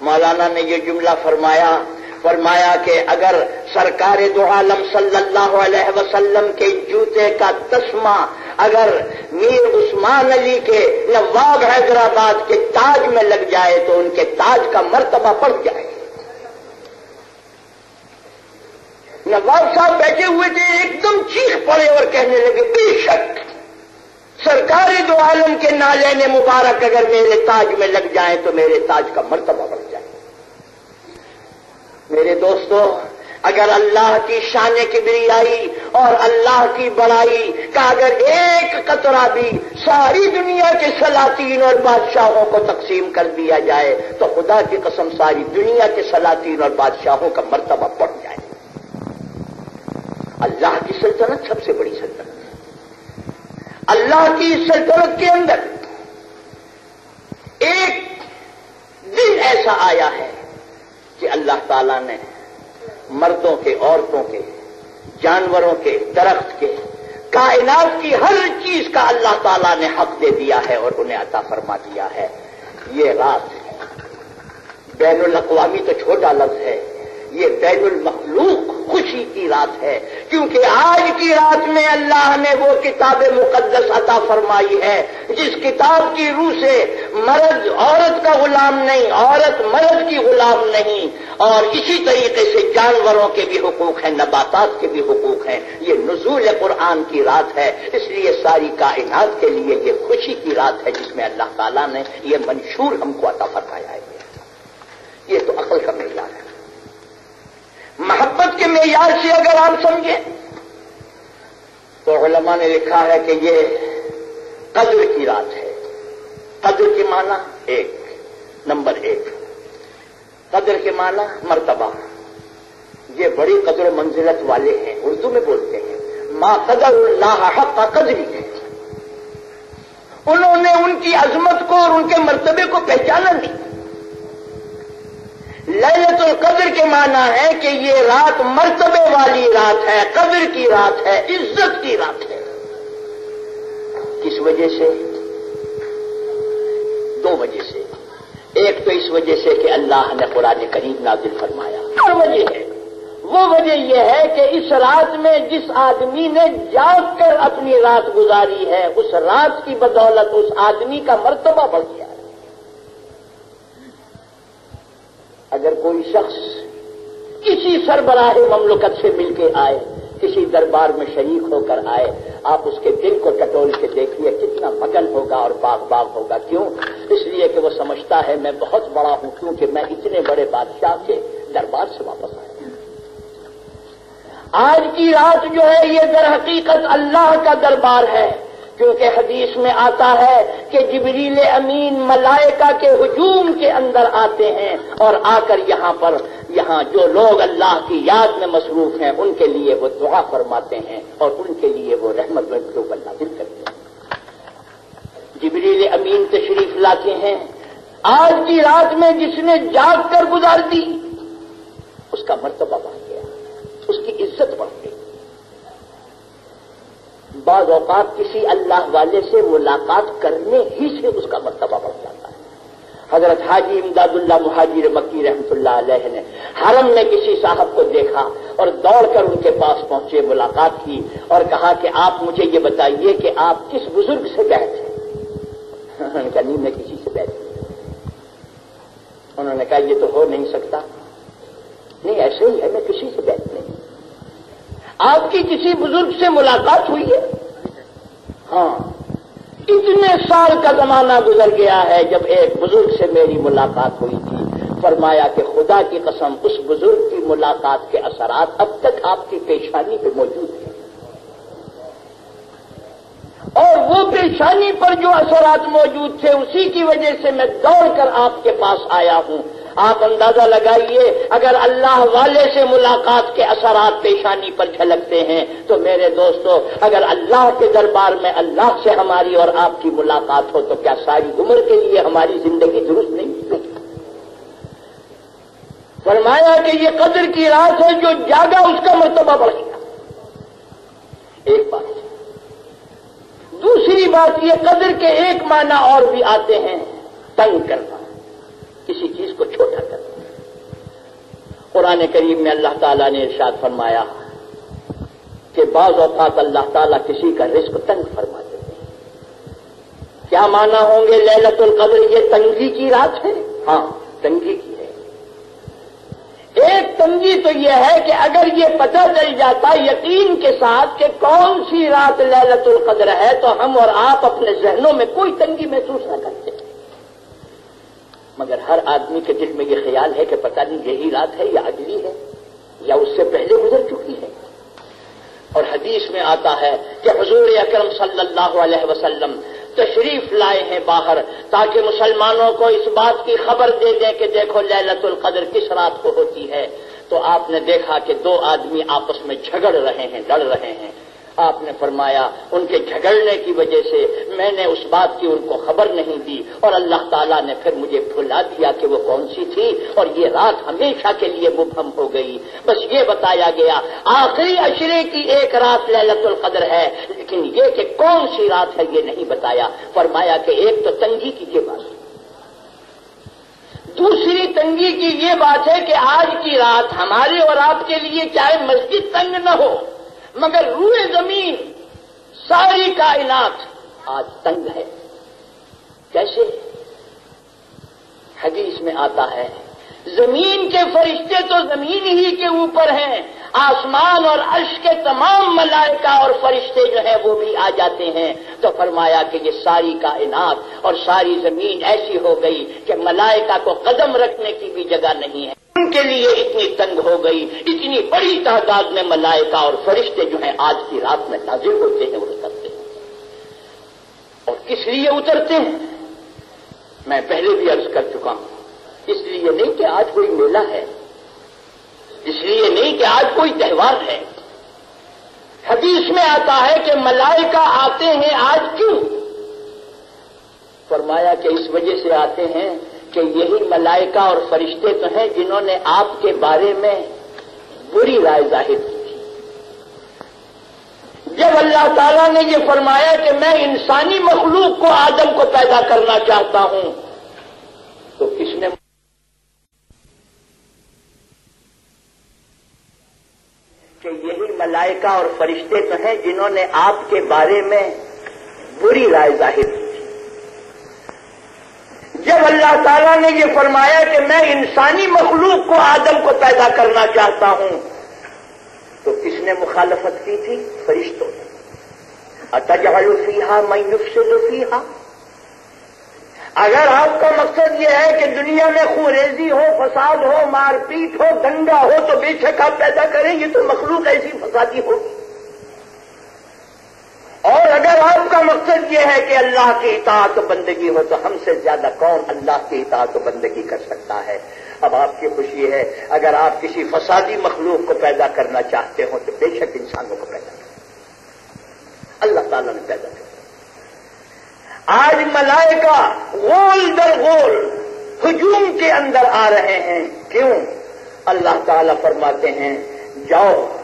مولانا نے یہ جملہ فرمایا فرمایا کہ اگر سرکار دو عالم صلی اللہ علیہ وسلم کے جوتے کا تسمہ اگر میر عثمان علی کے نواب حیدرآباد کے تاج میں لگ جائے تو ان کے تاج کا مرتبہ پڑ جائے۔ نواب صاحب بیٹھے ہوئے تھے، ایک دم چیخ پڑے اور کہنے لگے، بے شک سرکار دو عالم کے نالین مبارک اگر میرے تاج میں لگ جائیں تو میرے تاج کا مرتبہ بڑھ جائے۔ میرے دوستو، اگر اللہ کی شان کی بریائی اور اللہ کی بڑائی کا اگر ایک قطرہ بھی ساری دنیا کے سلاطین اور بادشاہوں کو تقسیم کر دیا جائے، تو خدا کی قسم ساری دنیا کے سلاطین اور بادشاہوں کا مرتبہ پڑ جائے۔ اللہ کی سلطنت سب سے بڑی سلطنت۔ ہے اللہ کی سلطنت کے اندر ایک دن ایسا آیا ہے کہ اللہ تعالیٰ نے مردوں کے، عورتوں کے، جانوروں کے، درخت کے، کائنات کی ہر چیز کا اللہ تعالیٰ نے حق دے دیا ہے اور انہیں عطا فرما دیا ہے۔ یہ رات بین الاقوامی تو چھوٹا لفظ ہے۔ یہ بین المخلوق خوشی کی رات ہے، کیونکہ آج کی رات میں اللہ نے وہ کتاب مقدس عطا فرمائی ہے، جس کتاب کی روح سے مرد عورت کا غلام نہیں، عورت مرد کی غلام نہیں۔ اور اسی طریقے سے جانوروں کے بھی حقوق ہیں، نباتات کے بھی حقوق ہیں۔ یہ نزول قرآن کی رات ہے، اس لیے ساری کائنات کے لیے یہ خوشی کی رات ہے جس میں اللہ تعالیٰ نے یہ منشور ہم کو عطا فرمایا ہے۔ یہ تو عقل کا معیار ہے۔ محبت کے معیار سے اگر آپ سمجھیں، تو علماء نے لکھا ہے کہ یہ قدر کی رات ہے۔ قدر کے معنی ایک، نمبر ایک۔ قدر کے معنی مرتبہ۔ یہ بڑی قدر و منزلت والے ہیں، اردو میں بولتے ہیں۔ ما قدر اللہ حق کا قدری ہے۔ انہوں نے ان کی عظمت کو اور ان کے مرتبے کو پہچانا نہیں۔ للت القدر کے معنی ہے کہ یہ رات مرتبے والی رات ہے، قدر کی رات ہے، عزت کی رات ہے۔ کس وجہ سے؟ دو وجہ سے۔ ایک تو اس وجہ سے کہ اللہ نے قرآن کریم نازل فرمایا۔ اور وجہ ہے۔ وہ وجہ یہ ہے کہ اس رات میں جس آدمی نے جاگ کر اپنی رات گزاری ہے، اس رات کی بدولت اس آدمی کا مرتبہ بڑھ گیا ہے اگر کوئی شخص کسی سربراہ مملکت سے مل کے آئے، کسی دربار میں شریک ہو کر آئے، آپ اس کے دل کو ٹٹول کے دیکھیے کتنا مگن ہوگا اور باغ باغ ہوگا۔ کیوں؟ اس لیے کہ وہ سمجھتا ہے میں بہت بڑا ہوں، کیونکہ میں اتنے بڑے بادشاہ کے دربار سے واپس آیا۔ آج کی رات جو ہے، یہ در حقیقت اللہ کا دربار ہے۔ کیونکہ حدیث میں آتا ہے کہ جبریل امین ملائکہ کے ہجوم کے اندر آتے ہیں اور آ کر یہاں پر یہاں جو لوگ اللہ کی یاد میں مصروف ہیں، ان کے لیے وہ دعا فرماتے ہیں اور ان کے لیے وہ رحمت میں اللہ دل کرتے ہیں۔ جبریل امین تشریف لاتے ہیں۔ آج کی رات میں جس نے جاگ کر گزار دی، اس کا مرتبہ بڑھ گیا، اس کی عزت بڑھ گئی۔ بعض اوقات کسی اللہ والے سے ملاقات کرنے ہی سے اس کا مرتبہ بڑھ جاتا ہے۔ حضرت حاجی امداد اللہ مہاجر مکی رحمت اللہ علیہ نے حرم میں کسی صاحب کو دیکھا اور دوڑ کر ان کے پاس پہنچے، ملاقات کی اور کہا کہ آپ مجھے یہ بتائیے کہ آپ کس بزرگ سے بیٹھ ہیں؟ انہوں نے کہا، نہیں، میں کسی سے بیٹھ انہوں نے کہا، یہ تو ہو نہیں سکتا۔ نہیں، ایسے ہی ہے، میں کسی سے بیٹھ نہیں۔ آپ کی کسی بزرگ سے ملاقات ہوئی ہے؟ ہاں۔ اتنے سال کا زمانہ گزر گیا ہے جب ایک بزرگ سے میری ملاقات ہوئی تھی۔ فرمایا کہ خدا کی قسم، اس بزرگ کی ملاقات کے اثرات اب تک آپ کی پیشانی پہ موجود ہیں۔ اور وہ پیشانی پر جو اثرات موجود تھے، اسی کی وجہ سے میں دوڑ کر آپ کے پاس آیا ہوں۔ آپ اندازہ لگائیے، اگر اللہ والے سے ملاقات کے اثرات پیشانی پر جھلکتے ہیں، تو میرے دوستو، اگر اللہ کے دربار میں اللہ سے ہماری اور آپ کی ملاقات ہو، تو کیا ساری عمر کے لیے ہماری زندگی درست نہیں؟ فرمایا کہ یہ قدر کی رات ہے جو جاگا اس کا مرتبہ بڑھ گیا۔ ایک بات۔ دوسری بات، یہ قدر کے ایک معنی اور بھی آتے ہیں، تنگ کرنا۔ کسی چیز کو چھوٹا کرنا قرآن کریم میں اللہ تعالیٰ نے ارشاد فرمایا کہ بعض اوقات اللہ تعالیٰ کسی کا رزق تنگ فرما دیتے ہیں۔ کیا مانا ہوں گے للت القدر؟ یہ تنگی کی رات ہے۔ ہاں تنگی کی ہے۔ ایک تنگی تو یہ ہے کہ اگر یہ پتہ چل جاتا یقین کے ساتھ کہ کون سی رات للت القدر ہے، تو ہم اور آپ اپنے ذہنوں میں کوئی تنگی محسوس نہ کرتے۔ مگر ہر آدمی کے دل میں یہ خیال ہے کہ پتہ نہیں یہی رات ہے یا اگلی ہے یا اس سے پہلے گزر چکی ہے۔ اور حدیث میں آتا ہے کہ حضور اکرم صلی اللہ علیہ وسلم تشریف لائے ہیں باہر تاکہ مسلمانوں کو اس بات کی خبر دے دیں کہ دیکھو للت القدر کس رات کو ہوتی ہے۔ تو آپ نے دیکھا کہ دو آدمی آپس میں جھگڑ رہے ہیں، لڑ رہے ہیں۔ آپ نے فرمایا، ان کے جھگڑنے کی وجہ سے میں نے اس بات کی ان کو خبر نہیں دی اور اللہ تعالیٰ نے پھر مجھے بھلا دیا کہ وہ کون سی تھی اور یہ رات ہمیشہ کے لیے مبہم ہو گئی۔ بس یہ بتایا گیا، آخری اشرے کی ایک رات للت القدر ہے، لیکن یہ کہ کون سی رات ہے یہ نہیں بتایا۔ فرمایا کہ ایک تو تنگی کی یہ بات۔ دوسری تنگی کی یہ بات ہے کہ آج کی رات ہمارے اور آپ کے لیے چاہے مسجد تنگ نہ ہو۔ مگر روئے زمین ساری کائنات آج تنگ ہے۔ کیسے؟ حدیث میں آتا ہے، زمین کے فرشتے تو زمین ہی کے اوپر ہیں، آسمان اور عرش کے تمام ملائکہ اور فرشتے جو ہیں وہ بھی آ جاتے ہیں۔ تو فرمایا کہ یہ ساری کائنات اور ساری زمین ایسی ہو گئی کہ ملائکہ کو قدم رکھنے کی بھی جگہ نہیں ہے۔ ان کے لیے اتنی تنگ ہو گئی، اتنی بڑی تعداد میں ملائکہ اور فرشتے جو ہیں آج کی رات میں نازل ہوتے ہیں اور اترتے ہیں۔ اور کس لیے اترتے ہیں؟ میں پہلے بھی عرض کر چکا ہوں۔ اس لیے نہیں کہ آج کوئی میلہ ہے، اس لیے نہیں کہ آج کوئی تہوار ہے۔ حدیث میں آتا ہے کہ ملائکہ آتے ہیں آج کیوں؟ فرمایا کہ اس وجہ سے آتے ہیں کہ یہی ملائکہ اور فرشتے تو ہیں جنہوں نے آپ کے بارے میں بری رائے ظاہر کی تھی۔ جب اللہ تعالیٰ نے یہ فرمایا کہ میں انسانی مخلوق کو آدم کو پیدا کرنا چاہتا ہوں، تو کس نے کہ یہی ملائکہ اور فرشتے تو ہیں جنہوں نے آپ کے بارے میں بری رائے ظاہر کی۔ اللہ تعالیٰ نے یہ فرمایا کہ میں انسانی مخلوق کو آدم کو پیدا کرنا چاہتا ہوں۔ تو کس نے مخالفت کی تھی فرشتوں نے۔ اتجعل فیہا من یفسد فیہا۔ اگر آپ کا مقصد یہ ہے کہ دنیا میں خوریزی ہو، فساد ہو، مار پیٹ ہو دنگا ہو، تو بے شک آپ پیدا کریں گے تو مخلوق ایسی فسادی ہوگی۔ اور کا مقصد یہ ہے کہ اللہ کی اطاعت و بندگی ہو تو ہم سے زیادہ کون اللہ کی اطاعت و بندگی کر سکتا ہے؟ اب آپ کی خوشی ہے، اگر آپ کسی فسادی مخلوق کو پیدا کرنا چاہتے ہو تو بے شک انسانوں کو پیدا کریں اللہ تعالیٰ نے پیدا کر آج ملائکہ غول در غول ہجوم کے اندر آ رہے ہیں۔ کیوں؟ اللہ تعالیٰ فرماتے ہیں، جاؤ،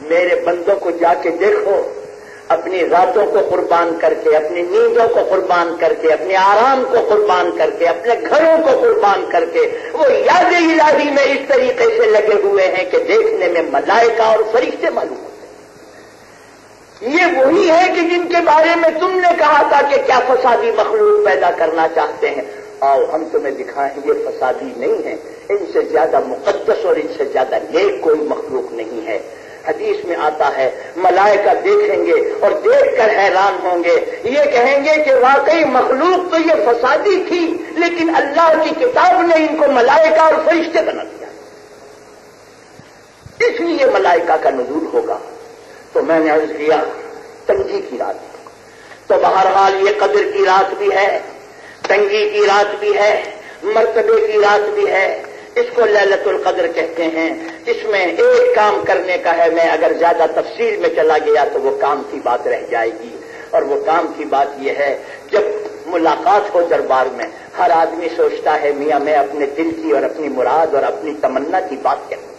میرے بندوں کو جا کے دیکھو۔ اپنی راتوں کو قربان کر کے، اپنی نیندوں کو قربان کر کے، اپنے آرام کو قربان کر کے، اپنے گھروں کو قربان کر کے، وہ یاد الہی میں اس طریقے سے لگے ہوئے ہیں کہ دیکھنے میں ملائکہ اور فرشتے معلوم ہوتے ہیں۔ یہ وہی ہے کہ جن کے بارے میں تم نے کہا تھا کہ کیا فسادی مخلوق پیدا کرنا چاہتے ہیں۔ آؤ، ہم تمہیں دکھائیں، یہ فسادی نہیں ہے۔ ان سے زیادہ مقدس اور ان سے زیادہ نیک کوئی مخلوق نہیں ہے۔ حدیث میں آتا ہے، ملائکہ دیکھیں گے اور دیکھ کر حیران ہوں گے۔ یہ کہیں گے کہ واقعی مخلوق تو یہ فسادی تھی، لیکن اللہ کی کتاب نے ان کو ملائکہ اور فرشتے بنا دیا۔ اس لیے ملائکہ کا نزول ہوگا۔ تو میں نے عرض کیا، تنگی کی رات۔ تو بہرحال یہ قدر کی رات بھی ہے، تنگی کی رات بھی ہے، مرتبے کی رات بھی ہے۔ اس کو للت القدر کہتے ہیں اس میں ایک کام کرنے کا ہے، میں اگر زیادہ تفصیل میں چلا گیا تو وہ کام کی بات رہ جائے گی۔ اور وہ کام کی بات یہ ہے، جب ملاقات ہو دربار میں، ہر آدمی سوچتا ہے، میاں، میں اپنے دل کی اور اپنی مراد اور اپنی تمنا کی بات کروں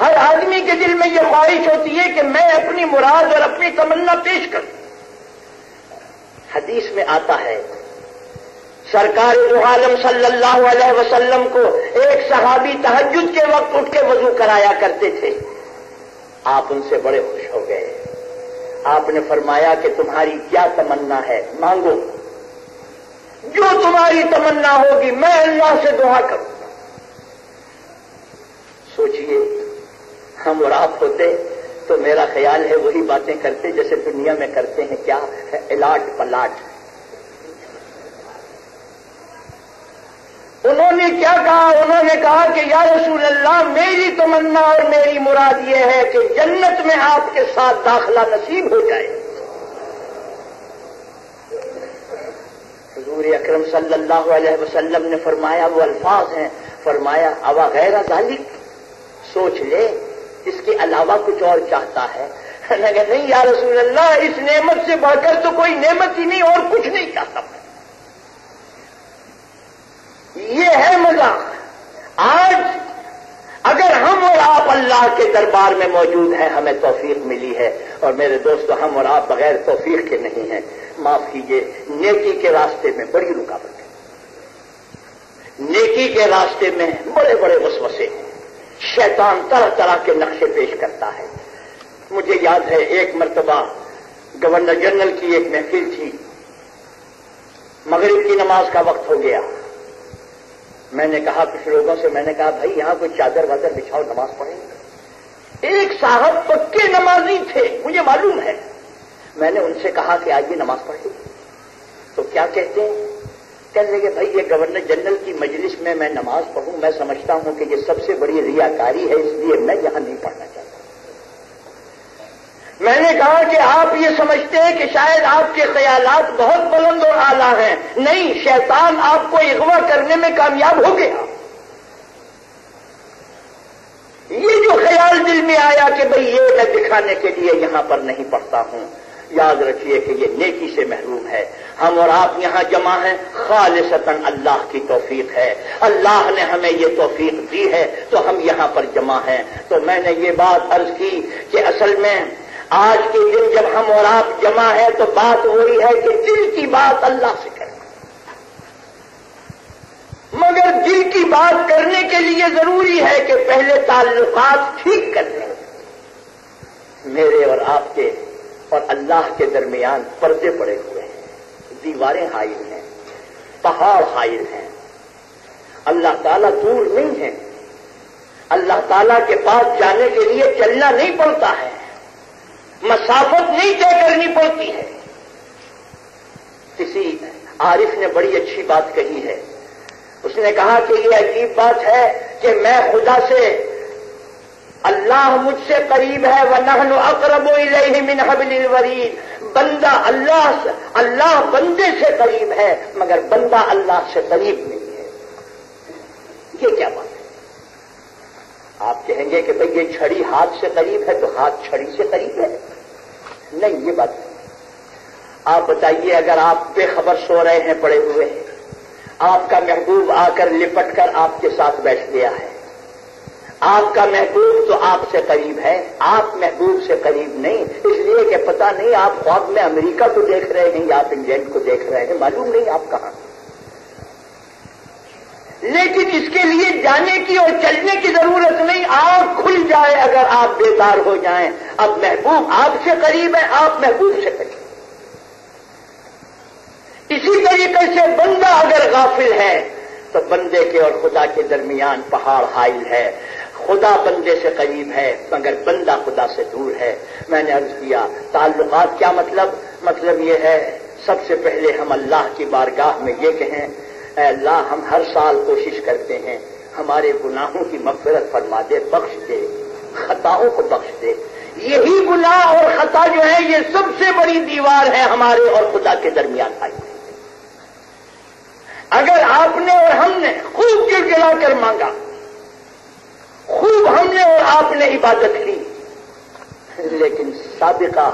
ہر آدمی کے دل میں یہ خواہش ہوتی ہے کہ میں اپنی مراد اور اپنی تمنا پیش کروں۔ حدیث میں آتا ہے سرکار دو عالم صلی اللہ علیہ وسلم کو ایک صحابی تحجد کے وقت اٹھ کے وضو کرایا کرتے تھے۔ آپ ان سے بڑے خوش ہو گئے۔ آپ نے فرمایا کہ تمہاری کیا تمنا ہے؟ مانگو۔ جو تمہاری تمنا ہوگی، میں اللہ سے دعا کروں گا۔ سوچئے، ہم اور آپ ہوتے تو میرا خیال ہے وہی باتیں کرتے جیسے دنیا میں کرتے ہیں۔ کیا الاٹ پلاٹ انہوں نے کیا کہا؟ انہوں نے کہا کہ یا رسول اللہ، میری تمنا اور میری مراد یہ ہے کہ جنت میں آپ کے ساتھ داخلہ نصیب ہو جائے۔ حضور اکرم صلی اللہ علیہ وسلم نے فرمایا، وہ الفاظ ہیں۔ فرمایا، اوا غیر ذالک، سوچ لے، اس کے علاوہ کچھ اور چاہتا ہے۔ نہیں یا رسول اللہ، اس نعمت سے بڑھ کر تو کوئی نعمت ہی نہیں اور کچھ نہیں چاہتا۔ میں یہ ہے مزہ آج اگر ہم اور آپ اللہ کے دربار میں موجود ہیں، ہمیں توفیق ملی ہے۔ اور میرے دوست، ہم اور آپ بغیر توفیق کے نہیں ہیں۔ معاف کیجیے نیکی کے راستے میں بڑی رکاوٹ ہے۔ نیکی کے راستے میں بڑے بڑے وسوسے ہیں۔ شیطان طرح طرح کے نقشے پیش کرتا ہے۔ مجھے یاد ہے، ایک مرتبہ گورنر جنرل کی ایک محفل تھی۔ مغرب کی نماز کا وقت ہو گیا۔ میں نے کہا کچھ لوگوں سے، میں نے کہا بھائی یہاں کوئی چادر وادر بچھاؤ، نماز پڑھیں۔ ایک صاحب پکے نمازی تھے، مجھے معلوم ہے۔ میں نے ان سے کہا کہ آئیے نماز پڑھیں۔ تو کیا کہتے ہیں؟ کہنے لگے، بھائی یہ گورنر جنرل کی مجلس میں میں نماز پڑھوں، میں سمجھتا ہوں کہ یہ سب سے بڑی ریاکاری ہے، اس لیے میں یہاں نہیں پڑھنا چاہتا۔ میں نے کہا کہ آپ یہ سمجھتے ہیں کہ شاید آپ کے خیالات بہت بلند اور اعلیٰ ہیں۔ نہیں، شیطان آپ کو اغوا کرنے میں کامیاب ہو گیا۔ یہ جو خیال دل میں آیا کہ بھئی یہ میں دکھانے کے لیے یہاں پر نہیں پڑھتا ہوں، یاد رکھیے کہ یہ نیکی سے محروم ہے۔ ہم اور آپ یہاں جمع ہیں، خالصتاً اللہ کی توفیق ہے۔ اللہ نے ہمیں یہ توفیق دی ہے تو ہم یہاں پر جمع ہیں۔ تو میں نے یہ بات عرض کی کہ اصل میں آج کے دن جب ہم اور آپ جمع ہیں تو بات وہی ہے کہ دل کی بات اللہ سے کریں مگر دل کی بات کرنے کے لیے ضروری ہے کہ پہلے تعلقات ٹھیک کر لیں۔ میرے اور آپ کے اور اللہ کے درمیان پردے پڑے ہوئے ہیں۔ دیواریں حائل ہیں، پہاڑ حائل ہیں۔ اللہ تعالیٰ دور نہیں ہے اللہ تعالیٰ کے پاس جانے کے لیے چلنا نہیں پڑتا ہے۔ مسافت نہیں طے کرنی پڑتی ہے۔ کسی عارف نے بڑی اچھی بات کہی ہے۔ اس نے کہا کہ یہ عجیب بات ہے کہ میں خدا سے اللہ مجھ سے قریب ہے وہ نہن اقرب من حبل الورید۔ بندہ اللہ سے اللہ بندے سے قریب ہے، مگر بندہ اللہ سے قریب نہیں ہے۔ یہ کیا بات ہے؟ آپ کہیں گے کہ بھئی یہ چھڑی ہاتھ سے قریب ہے تو ہاتھ چھڑی سے قریب ہے۔ نہیں، یہ بات نہیں آپ بتائیے، اگر آپ بے خبر سو رہے ہیں، پڑے ہوئے ہیں، آپ کا محبوب آ کر لپٹ کر آپ کے ساتھ بیٹھ گیا ہے۔ آپ کا محبوب تو آپ سے قریب ہے، آپ محبوب سے قریب نہیں، اس لیے کہ پتہ نہیں آپ خواب میں امریکہ کو دیکھ رہے ہیں یا آپ انگلینڈ کو دیکھ رہے ہیں، معلوم نہیں آپ کہاں۔ لیکن اس کے لیے جانے کی اور چلنے کی ضرورت نہیں آنکھ کھل جائے اگر آپ بیدار ہو جائیں۔ اب محبوب آپ سے قریب ہے، آپ محبوب سے قریب۔ اسی طریقے سے بندہ اگر غافل ہے، تو بندے کے اور خدا کے درمیان پہاڑ حائل ہے۔ خدا بندے سے قریب ہے، مگر بندہ خدا سے دور ہے۔ میں نے عرض کیا، تعلقات کیا مطلب؟ مطلب یہ ہے، سب سے پہلے ہم اللہ کی بارگاہ میں یہ کہیں اے اللہ، ہم ہر سال کوشش کرتے ہیں ہمارے گناہوں کی مغفرت فرما دے، بخش دے، خطاؤں کو بخش دے۔ یہی گناہ اور خطا جو ہے، یہ سب سے بڑی دیوار ہے ہمارے اور خدا کے درمیان آئی۔ اگر آپ نے اور ہم نے خوب گر گلا کر مانگا، خوب ہم نے اور آپ نے عبادت لی لیکن سابقہ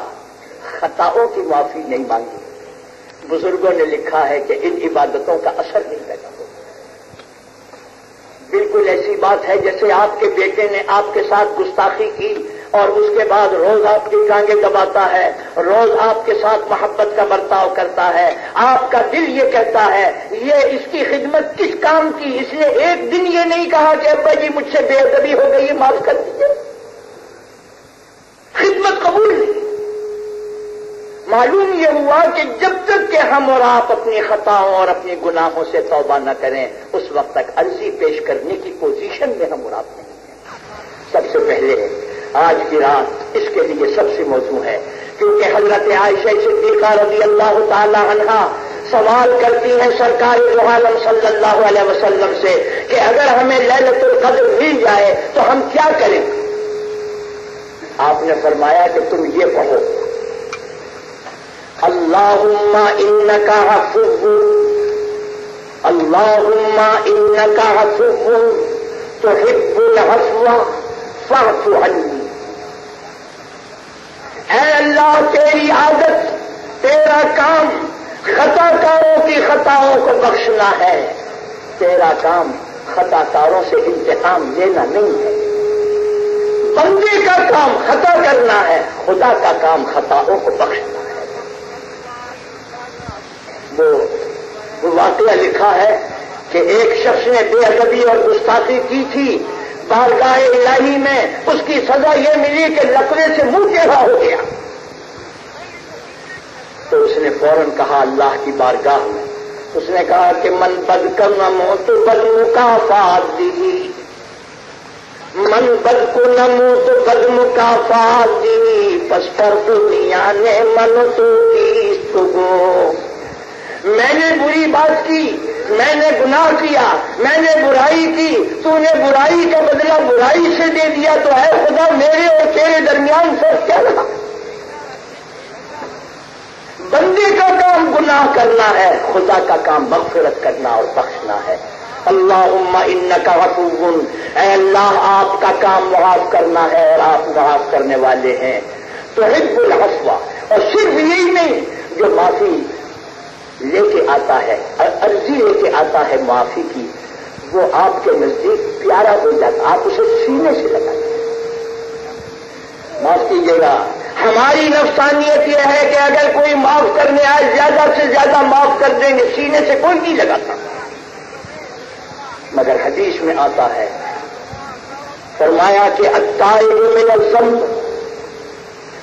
خطاؤں کی معافی نہیں مانگی۔ بزرگوں نے لکھا ہے کہ ان عبادتوں کا اثر نہیں پیدا ہو۔ بالکل ایسی بات ہے جیسے آپ کے بیٹے نے آپ کے ساتھ گستاخی کی اور اس کے بعد روز آپ کی ٹانگیں دباتا ہے، روز آپ کے ساتھ محبت کا برتاؤ کرتا ہے۔ آپ کا دل یہ کہتا ہے، یہ اس کی خدمت کس کام کی؟ اس نے ایک دن یہ نہیں کہا کہ ابا جی مجھ سے بے ادبی ہو گئی معاف کر دیجیے خدمت قبول نہیں۔ معلوم یہ ہوا کہ جب تک کہ ہم اور آپ اپنی خطاؤں اور اپنی گناہوں سے توبہ نہ کریں، اس وقت تک عرضی پیش کرنے کی پوزیشن میں ہم اور آپ نہیں ہیں۔ سب سے پہلے آج کی رات اس کے لیے سب سے موضوع ہے، کیونکہ حضرت عائشہ صدیقہ رضی اللہ تعالی عنہ سوال کرتی ہیں سرکار عالم صلی اللہ علیہ وسلم سے کہ اگر ہمیں للت القدر مل جائے تو ہم کیا کریں؟ آپ نے فرمایا کہ تم یہ پڑھو اللهم إنك عفو. اللهم إنك عفو. تحب العفو، فاعف عني. اے اللہ، تیری عادت، تیرا کام، خطا کاروں کی خطاؤں کو بخشنا ہے. تیرا کام خطا کاروں سے انتقام لینا نہیں ہے. بندے کا کام خطا کرنا ہے، خدا کا کام خطاؤں کو بخشنا ہے وہ واقعہ لکھا ہے کہ ایک شخص نے بے ادبی اور گستاخی کی تھی۔ بارگاہ الہی میں اس کی سزا یہ ملی کہ لکڑے سے منہ ٹیڑھا ہو گیا۔ تو اس نے فوراً کہا، اللہ کی بارگاہ میں۔ اس نے کہا کہ من بد کر نمو تو بد مکافات دی من بد کو نمو تو بد مکافات دی پس پر دنیا نے من تو کو میں نے بری بات کی، میں نے گناہ کیا، میں نے برائی کی، تو نے برائی کا بدلہ برائی سے دے دیا تو ہے خدا میرے اور تیرے درمیان فرق کیا رہا؟ بندے کا کام گناہ کرنا ہے، خدا کا کام مغفرت کرنا اور بخشنا ہے۔ اللہ ان کا حقوق اے اللہ آپ کا کام معاف کرنا ہے اور آپ معاف کرنے والے ہیں۔ تو حب الحفا اور صرف یہی نہیں، جو معافی لے کے آتا ہے عرضی لے کے آتا ہے معافی کی۔ وہ آپ کے نزدیک پیارا ہو جاتا، آپ اسے سینے سے لگاتے ہیں۔ معاف کیجیے گا۔ ہماری نفسانیت یہ ہے کہ اگر کوئی معاف کرنے آئے، زیادہ سے زیادہ معاف کر دیں گے، سینے سے کوئی نہیں لگاتا۔ مگر حدیث میں آتا ہے، فرمایا کہ اتائے من الزم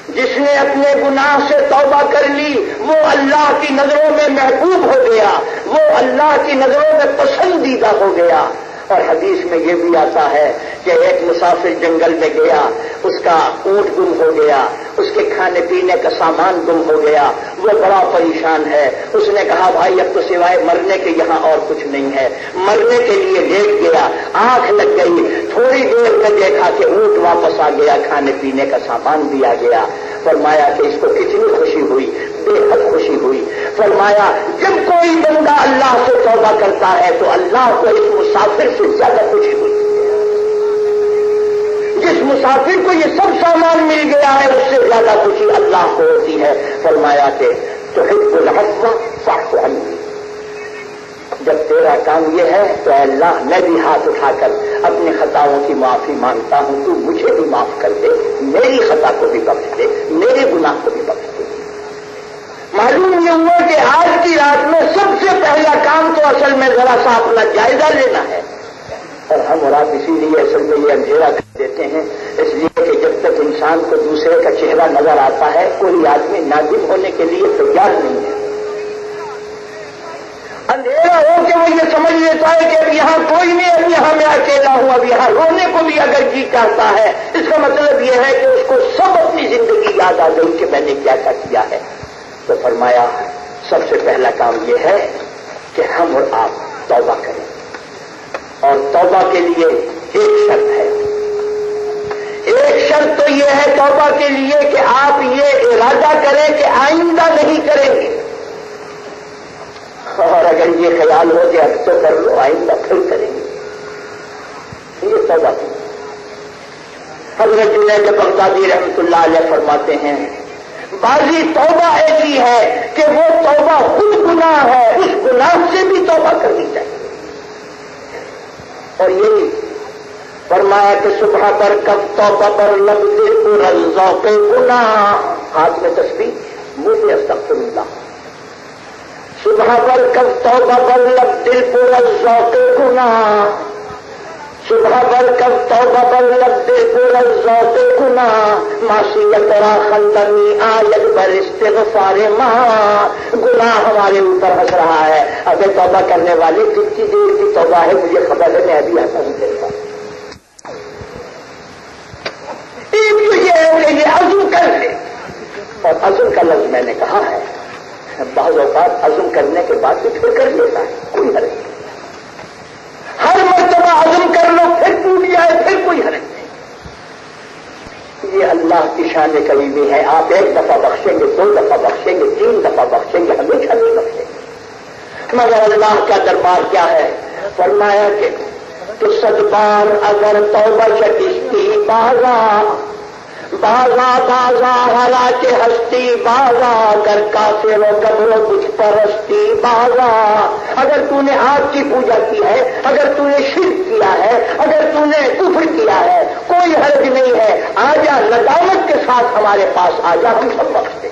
جس نے اپنے گناہ سے توبہ کر لی، وہ اللہ کی نظروں میں محبوب ہو گیا، وہ اللہ کی نظروں میں پسندیدہ ہو گیا۔ اور حدیث میں یہ بھی آتا ہے کہ ایک مسافر جنگل میں گیا اس کا اونٹ گم ہو گیا، اس کے کھانے پینے کا سامان گم ہو گیا۔ وہ بڑا پریشان ہے۔ اس نے کہا، بھائی، اب تو سوائے مرنے کے یہاں اور کچھ نہیں ہے۔ مرنے کے لیے لیٹ گیا، آنکھ لگ گئی۔ تھوڑی دیر میں دیکھا کہ اونٹ واپس آ گیا، کھانے پینے کا سامان بھی آ گیا۔ فرمایا کہ اس کو کتنی خوشی ہوئی بے حد خوشی ہوئی۔ فرمایا، جب کوئی بندہ اللہ سے توبہ کرتا ہے تو اللہ کو اس مسافر سے زیادہ خوشی ہوئی مسافر کو یہ سب سامان مل گیا ہے، اس سے زیادہ خوشی اللہ کو ہوتی ہے۔ فرمایا کہ تو حب الحفا صاف جب تیرا کام یہ ہے تو اے اللہ، میں بھی ہاتھ اٹھا کر اپنے خطاؤں کی معافی مانگتا ہوں، تو مجھے بھی معاف کر دے۔ میری خطا کو بھی بخش دے، میرے گناہ کو بھی بخش دے۔ معلوم یہ ہوا کہ آج کی رات میں سب سے پہلا کام تو اصل میں ذرا سا اپنا جائزہ لینا ہے۔ اور ہم اور آپ اسی لیے اصل میں یہ اندھیرا کر دیتے ہیں۔ اس لیے کہ جب تک انسان کو دوسرے کا چہرہ نظر آتا ہے، کوئی آدمی نازم ہونے کے لیے تیار نہیں ہے۔ اندھیرا ہو کہ وہ یہ سمجھ لیتا ہے کہ اب یہاں کوئی نہیں، اب یہاں میں اکیلا ہوں، اب یہاں رونے کو بھی اگر جی چاہتا ہے۔ اس کا مطلب یہ ہے کہ اس کو سب اپنی زندگی یاد آ گئی کہ میں نے کیا کیا کیا ہے۔ تو فرمایا، سب سے پہلا کام یہ ہے کہ ہم اور آپ توبہ کریں۔ اور توبہ کے لیے ایک شرط ہے۔ ایک شرط تو یہ ہے توبہ کے لیے کہ آپ یہ ارادہ کریں کہ آئندہ نہیں کریں گے۔ اور اگر یہ خیال ہو کہ اب تو کر لو، آئندہ پھر کریں گے۔ یہ توبہ کی۔ حضرت جنید بغدادی رحمت اللہ علیہ فرماتے ہیں، بازی توبہ ایسی ہے کہ وہ توبہ خود گناہ ہے، اس گناہ سے بھی توبہ کرنی چاہیے۔ اور یہ فرمایا کہ صبح پر کب توبہ پر لگ دل ذوق گنا ہاتھ میں تصویر منہ میں استغفر اللہ صبح پر کب توبہ پر لگ دل پورا ذوق گنا صبح پر کب توبہ پر لگ دل پورا ذوق گناہ، معصیت را خندنی آیت پر استغفار ماں گناہ ہمارے اوپر ہنس رہا ہے۔ اگر توبہ کرنے والی کتنی دیر کی توبہ ہے، مجھے خبر ہے، میں ابھی ایسا نہیں دیتا۔ ایک تو یہ ہے کہ یہ عزم کر لے۔ اور عزم کا لفظ میں نے کہا ہے، بعض اوقات عزم کرنے کے بعد بھی پھر کر لیتا ہے۔ کوئی حرج نہیں ہر مرتبہ عزم کر لو پھر ٹوٹ جائے پھر کوئی حرج نہیں۔ یہ اللہ کی شان قریبی ہے۔ آپ ایک دفعہ بخشیں گے، دو دفعہ بخشیں گے، تین دفعہ بخشیں گے، ہمیشہ نہیں بخشیں گے۔ مگر اللہ کا دربار کیا ہے؟ فرمایا کہ تو صدبار اگر توبہ شکستی بازار بازا بازا ہرا کے ہستی بازا کر کافی و قبر کچھ پرستی بازا اگر تو نے آگ کی پوجا کی ہے، اگر تو نے شرک کیا ہے، اگر تو نے کفر کیا ہے، کوئی حرج نہیں ہے۔ آجا ندامت کے ساتھ ہمارے پاس آ جا ہم سب بخشتے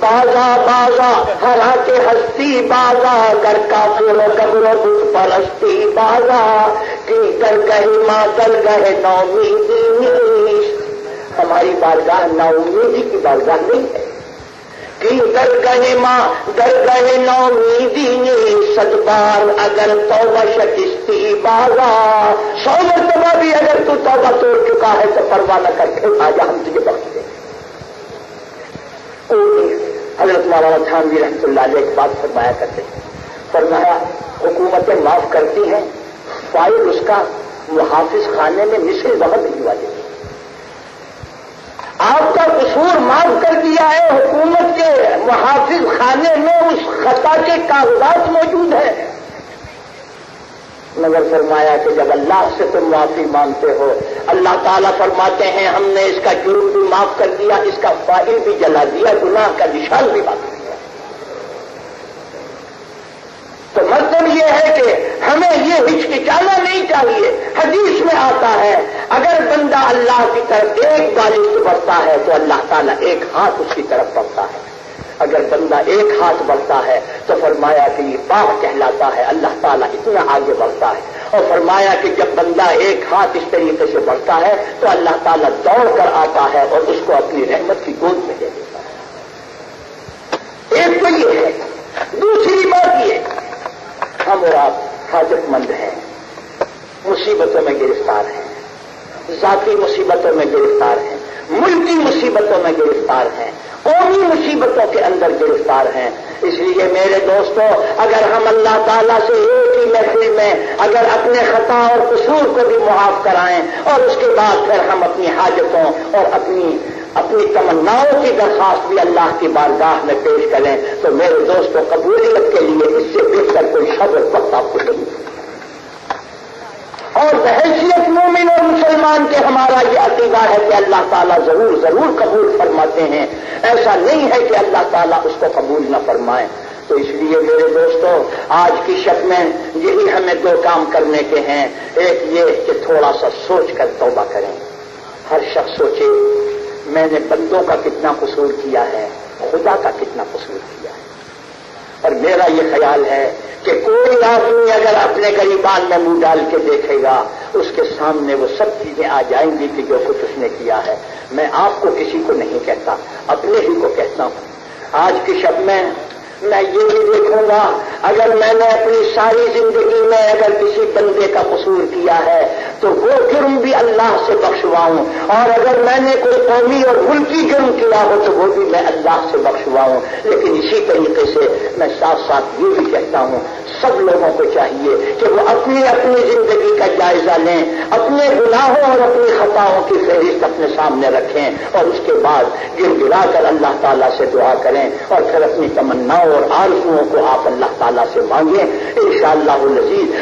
بازا بازا ہرا کے ہستی بازا کر کافی و قبر کچھ پرستی بازا کی کر گہی ماں کر گئے نومی۔ ہماری بارگاہ نا امیدی جی کی بارگاہ نہیں ہے۔ کی در گئے ماں، در گئے نومیدی جی نے صد بار اگر توبہ شکستی بازا۔ سو مرتبہ بھی اگر تو توبہ توڑ چکا ہے تو پرواہ نہ کر کے آ ہم تجھے بخش دیں۔ حضرت مولانا تھانوی رحمۃ اللہ علیہ ایک بات فرمایا کرتے ہیں۔ فرمایا، حکومتیں معاف کرتی ہیں، فائل اس کا محافظ خانے میں مثل وقت بھجوا دیتی آپ کا قصور معاف کر دیا ہے، حکومت کے محافظ خانے میں اس خطا کے کاغذات موجود ہیں۔ مگر فرمایا کہ جب اللہ سے تم معافی مانگتے ہو، اللہ تعالیٰ فرماتے ہیں، ہم نے اس کا جرم بھی معاف کر دیا، اس کا فائل بھی جلا دیا، گناہ کا نشان بھی معاف کر دیا تو مطلب یہ ہے کہ ہمیں یہ ہچکچانا نہیں چاہیے۔ حدیث میں آتا ہے، اگر بندہ اللہ کی طرف ایک بالش بڑھتا ہے تو اللہ تعالیٰ ایک ہاتھ اس کی طرف بڑھتا ہے۔ اگر بندہ ایک ہاتھ بڑھتا ہے تو فرمایا کہ یہ باغ کہلاتا ہے، اللہ تعالیٰ اتنا آگے بڑھتا ہے۔ اور فرمایا کہ جب بندہ ایک ہاتھ اس طریقے سے بڑھتا ہے تو اللہ تعالیٰ دوڑ کر آتا ہے اور اس کو اپنی رحمت کی گود میں دے دیتا ہے۔ ایک تو یہ ہے۔ دوسری بات یہ ہم اور آپ حاجت مند ہیں۔ مصیبتوں میں گرفتار ہیں۔ ذاتی مصیبتوں میں گرفتار ہیں۔ ملکی مصیبتوں میں گرفتار ہیں۔ قومی مصیبتوں کے اندر گرفتار ہیں۔ اس لیے میرے دوستوں اگر ہم اللہ تعالیٰ سے ایک ہی محفل میں اگر اپنے خطا اور قصور کو بھی معاف کرائیں اور اس کے بعد پھر ہم اپنی حاجتوں اور اپنی اپنی تمناؤں کی درخواست بھی اللہ کی بارگاہ میں پیش کریں تو میرے دوستوں قبولیت کے لیے اس سے بہتر کوئی شبر وقت آپ کو نہیں۔ اور بحیثیت مومن اور مسلمان کے ہمارا یہ عقیدہ ہے کہ اللہ تعالیٰ ضرور ضرور قبول فرماتے ہیں۔ ایسا نہیں ہے کہ اللہ تعالیٰ اس کو قبول نہ فرمائے۔ تو اس لیے میرے دوستوں، آج کی شک میں یہی ہمیں دو کام کرنے کے ہیں۔ ایک یہ کہ تھوڑا سا سوچ کر توبہ کریں۔ ہر شخص سوچے۔ میں نے بندوں کا کتنا قصور کیا ہے، خدا کا کتنا قصور کیا ہے۔ اور میرا یہ خیال ہے کہ کوئی آدمی اگر اپنے غریبان میں منہ ڈال کے دیکھے گا، اس کے سامنے وہ سب چیزیں آ جائیں گی کہ جو کچھ اس نے کیا ہے۔ میں آپ کو کسی کو نہیں کہتا، اپنے ہی کو کہتا ہوں۔ آج کی شب میں میں یہ بھی دیکھوں گا، اگر میں نے اپنی ساری زندگی میں اگر کسی بندے کا قصور کیا ہے، تو وہ جرم بھی اللہ سے بخشواؤں۔ اور اگر میں نے کوئی قومی اور ملکی جرم کیا ہو، تو وہ بھی میں اللہ سے بخشواؤں۔ لیکن اسی طریقے سے میں ساتھ ساتھ یہ بھی کہتا ہوں، سب لوگوں کو چاہیے کہ وہ اپنی اپنی زندگی کا جائزہ لیں، اپنے گناہوں اور اپنی خطاؤں کی فہرست اپنے سامنے رکھیں اور اس کے بعد گر گرا کر اللہ تعالیٰ سے دعا کریں اور پھر اپنی تمناؤں اور آرزوؤں کو آپ اللہ تعالیٰ سے مانگیں۔ ان شاء اللہ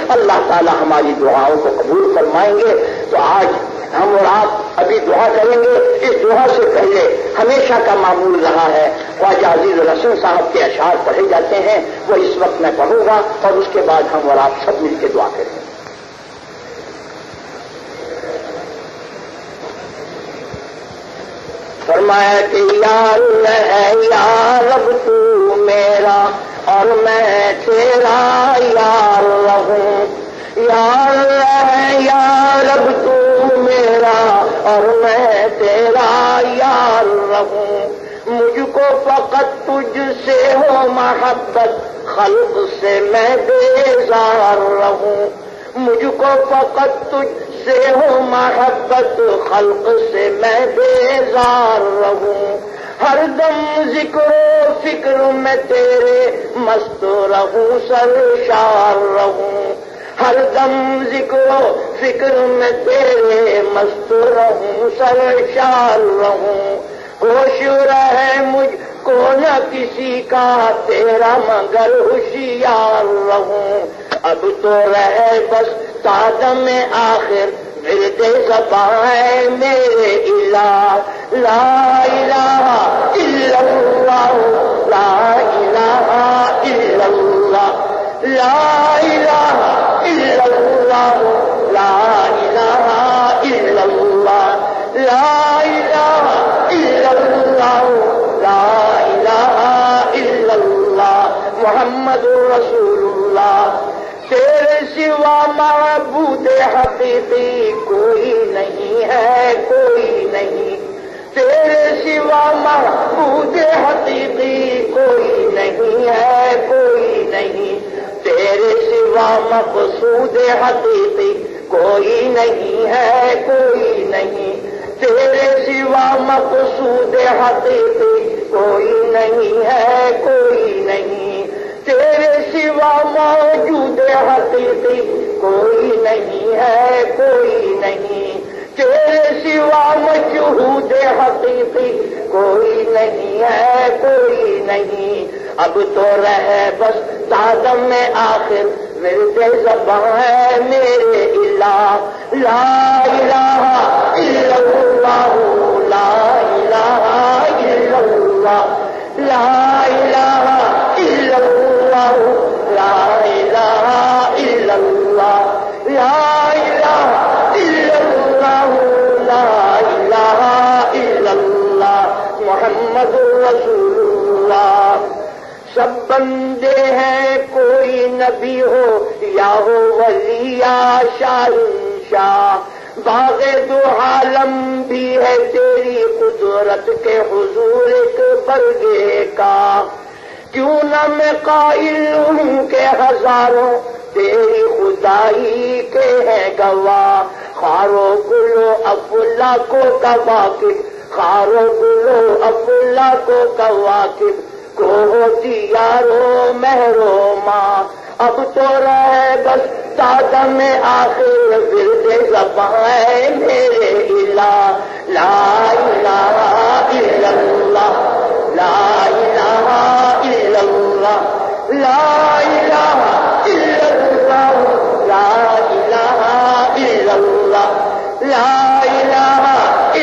اللہ تعالیٰ ہماری دعاؤں کو قبول فرمائیں گے۔ تو آج ہم اور آپ ابھی دعا کریں گے۔ اس دعا سے پہلے ہمیشہ کا معمول رہا ہے، خواجہ عزیز رسول صاحب کے اشعار پڑھے جاتے ہیں۔ وہ اس وقت میں پڑھوں گا اور اس کے بعد ہم اور آپ سب مل کے دعا کریں۔ گے فرمایا کہ یار ہے یار اب تو میرا اور میں تیرا یار رہوں۔ یار ہے یار اب تو میرا اور میں تیرا یار رہوں۔ مجھ کو فقط تجھ سے ہو محبت، خلق سے میں بیزار رہوں۔ مجھ کو فقط تجھ سے ہو محبت، خلق سے میں بیزار رہوں۔ ہر دم ذکر و فکر میں تیرے مست رہوں، سرشار رہوں۔ ہر دم ذکر و فکر میں تیرے مست رہوں، سرشار رہوں۔ کوش رہے مجھ کو نہ کسی کا، تیرا مگر ہوشیار رہوں۔ اب تو رہے بس تادم میں آخر ورد زبان میرے الہ لا الہ الا اللہ، لا الہ الا اللہ، لا الہ الا اللہ، لا الہ الا اللہ، لا الہ الا اللہ، لا الہ الا اللہ، محمد رسول اللہ. تیرے سوا معبود حقیقی کوئی نہیں ہے، کوئی نہیں۔ تیرے سوا محبود حقیقی کوئی نہیں ہے، کوئی نہیں۔ تیرے سوا مقصود حقیقی کوئی نہیں ہے، کوئی نہیں۔ تیرے سوا مقصود حقیقی کوئی نہیں ہے، کوئی نہیں۔ تیرے سوا موجود حقیقی کوئی نہیں ہے، کوئی نہیں۔ تیرے سوا مجہود حقیقی کوئی نہیں ہے، کوئی نہیں۔ اب تو رہے بس تازم میں آخر ورد زبان ہے میرے الہ۔ لا الہ الا اللہ، لا الہ الا اللہ۔ لا محمد رسول اللہ سب بندے ہیں کوئی نبی ہو یا ہو ولی یا شاہ شاہ باغ دو عالم بھی ہے تیری قدرت کے حضور ایک برگے کا۔ کیوں نہ میں قائل ہوں کہ ہزاروں تیری خدائی کے ہیں گواہ؟ خارو گلو افلا کو کواقب خارو گلو افلا کو کواقب کو ہوتی یارو مہرو ماں، اب تو رہے بس دادا میں آخر ورد زبان میرے الہ۔ لا الہ الا اللہ۔ لا الہ الا اللہ لا الہ الا اللہ لا الہ الا اللہ لا الہ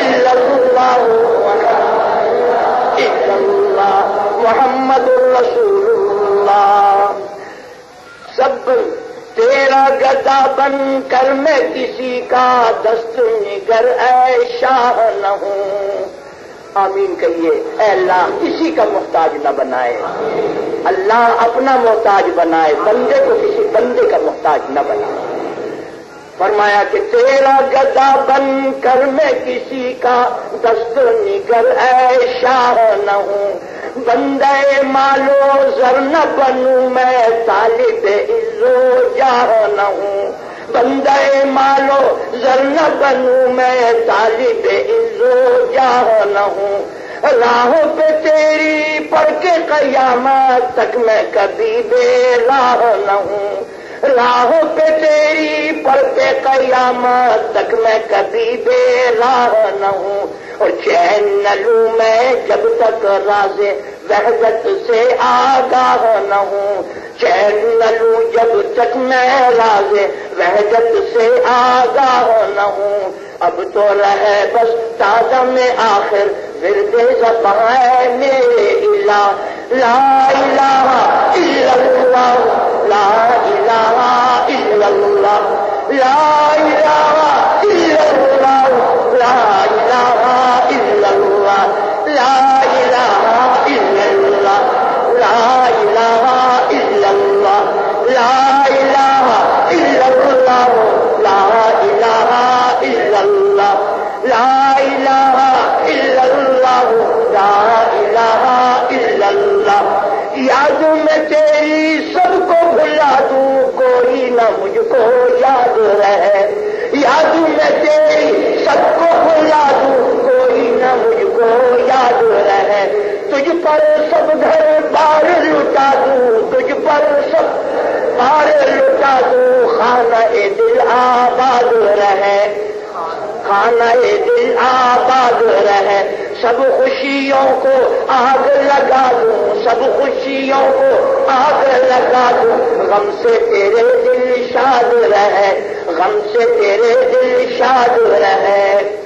الا اللہ الا اللہ محمد رسول اللہ. سب تیرا گدا بن کر میں کسی کا دست نگر اے شاہ نہ ہوں. آمین کہیے۔ اے اللہ، کسی کا محتاج نہ بنائے۔ اللہ اپنا محتاج بنائے، بندے کو کسی بندے کا محتاج نہ بنائے۔ فرمایا کہ تیرا گدا بن کر میں کسی کا دست نگر اے شاہ نہ ہوں۔ بندے مالو زر نہ بنوں، میں طالب عزو جاہ نہ ہوں۔ بندے مالو زر نہ بنوں میں، طالب عزو یا نہ ہوں۔ راہوں پہ تیری پڑھ کے قیامت تک میں کبھی بے راہ نہ ہوں۔ راہوں پہ تیری پڑھ کے قیامت تک میں کبھی بے راہ نہ ہوں۔ اور چین نہ لوں میں جب تک راز وحدت سے آگاہ نہ ہوں۔ چین نہ لوں جب تک میں راز وحدت سے آگاہ نہ ہوں۔ اب تو رہے بس تازہ میں آخر ورد زبان میرے الہ۔ لا الہ الا اللہ، لا الہ الا اللہ لا الہ الا اللہ لا الہ الا اللہ لا الہ الا اللہ لا الہ الا اللہ لا الہ الا اللہ لا الہ الا اللہ لا الہ الا اللہ لا الہ الا اللہ یاد میں تیری سب کو بھلا دوں کوئی نہ مجھ کو یاد رہے یاد میں تیری سب کو بھلا کوئی نہ مجھ کو یاد رہے تجھ پر سب گھر بار لٹا دوں۔ تجھ پر سب بار لٹا دوں۔ خانہ دل آباد رہے۔ خانہ دل آباد رہے۔ سب خوشیوں کو آگ لگا دوں سب خوشیوں کو آگ لگا دوں غم سے تیرے دل شاد رہے، غم سے تیرے دل شاد رہے۔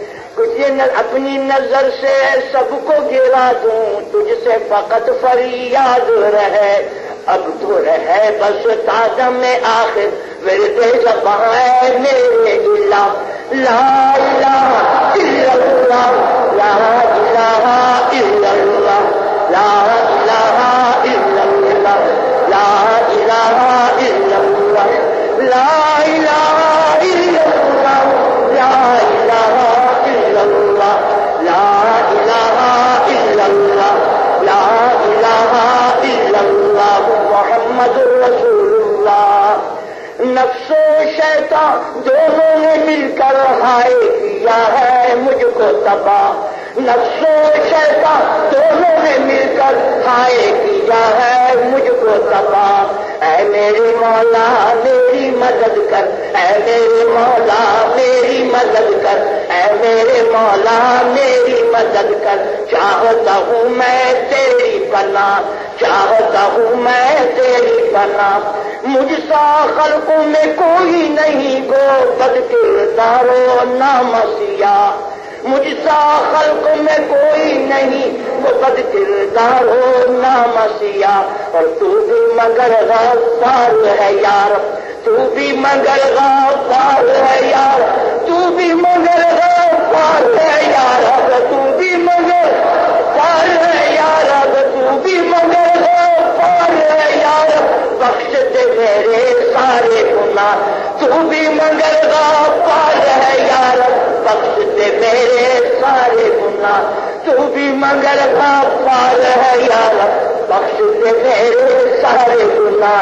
اپنی نظر سے سب کو گرا دوں، تجھ سے فقط فریاد رہے۔ اب تو ہے بس تازہ میں آخر ورد زبان میرے الہ لا الہ الا اللہ، لا الہ الا اللہ، لا کر رہا ہے کیا ہے مجھ کو تباہ؟ نفس و شیطان دونوں نے مل کر ہائے کیا ہے مجھ کو تباہ اے میری مولا، میری مدد کر۔ اے میرے مولا، میری مدد کر۔ اے میرے مولا، میری مدد کر۔ چاہتا ہوں میں تیری بنا چاہتا ہوں میں تیری بنا مجھ سا خلقوں میں کوئی نہیں گو بد کردارو نام سیاہ۔ مجھ سا خلق میں کوئی نہیں، وہ بد کردار ہو نام اور تو بھی مگر غفار ہے یار۔ تو بھی مگر غفار ہے یار۔ تو بھی مگر غفار ہے یار۔ تو بھی مگر غفار ہے یار۔ تو بھی مگر غفار ہے یار۔ بخش دے میرے سارے گناہ۔ تو بھی مگر غفار ہے یار۔ بخش دے میرے سارے گنا تو بھی منگل کا پال ہے یار بخش دے میرے سارے گنا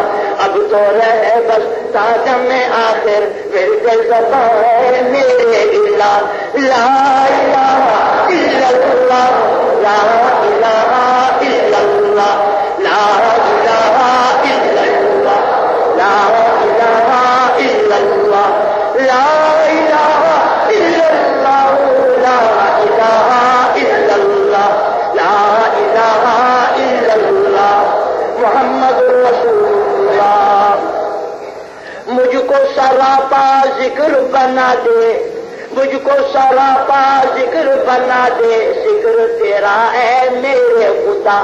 اب تو رہے بس تاجم میں آخر پھر کے زبان میرے اللہ لا الہ الا اللہ۔ لا الہ ذکر بنا دے، مجھ کو سراپا ذکر بنا دے۔ ذکر تیرا ہے میرے خدا،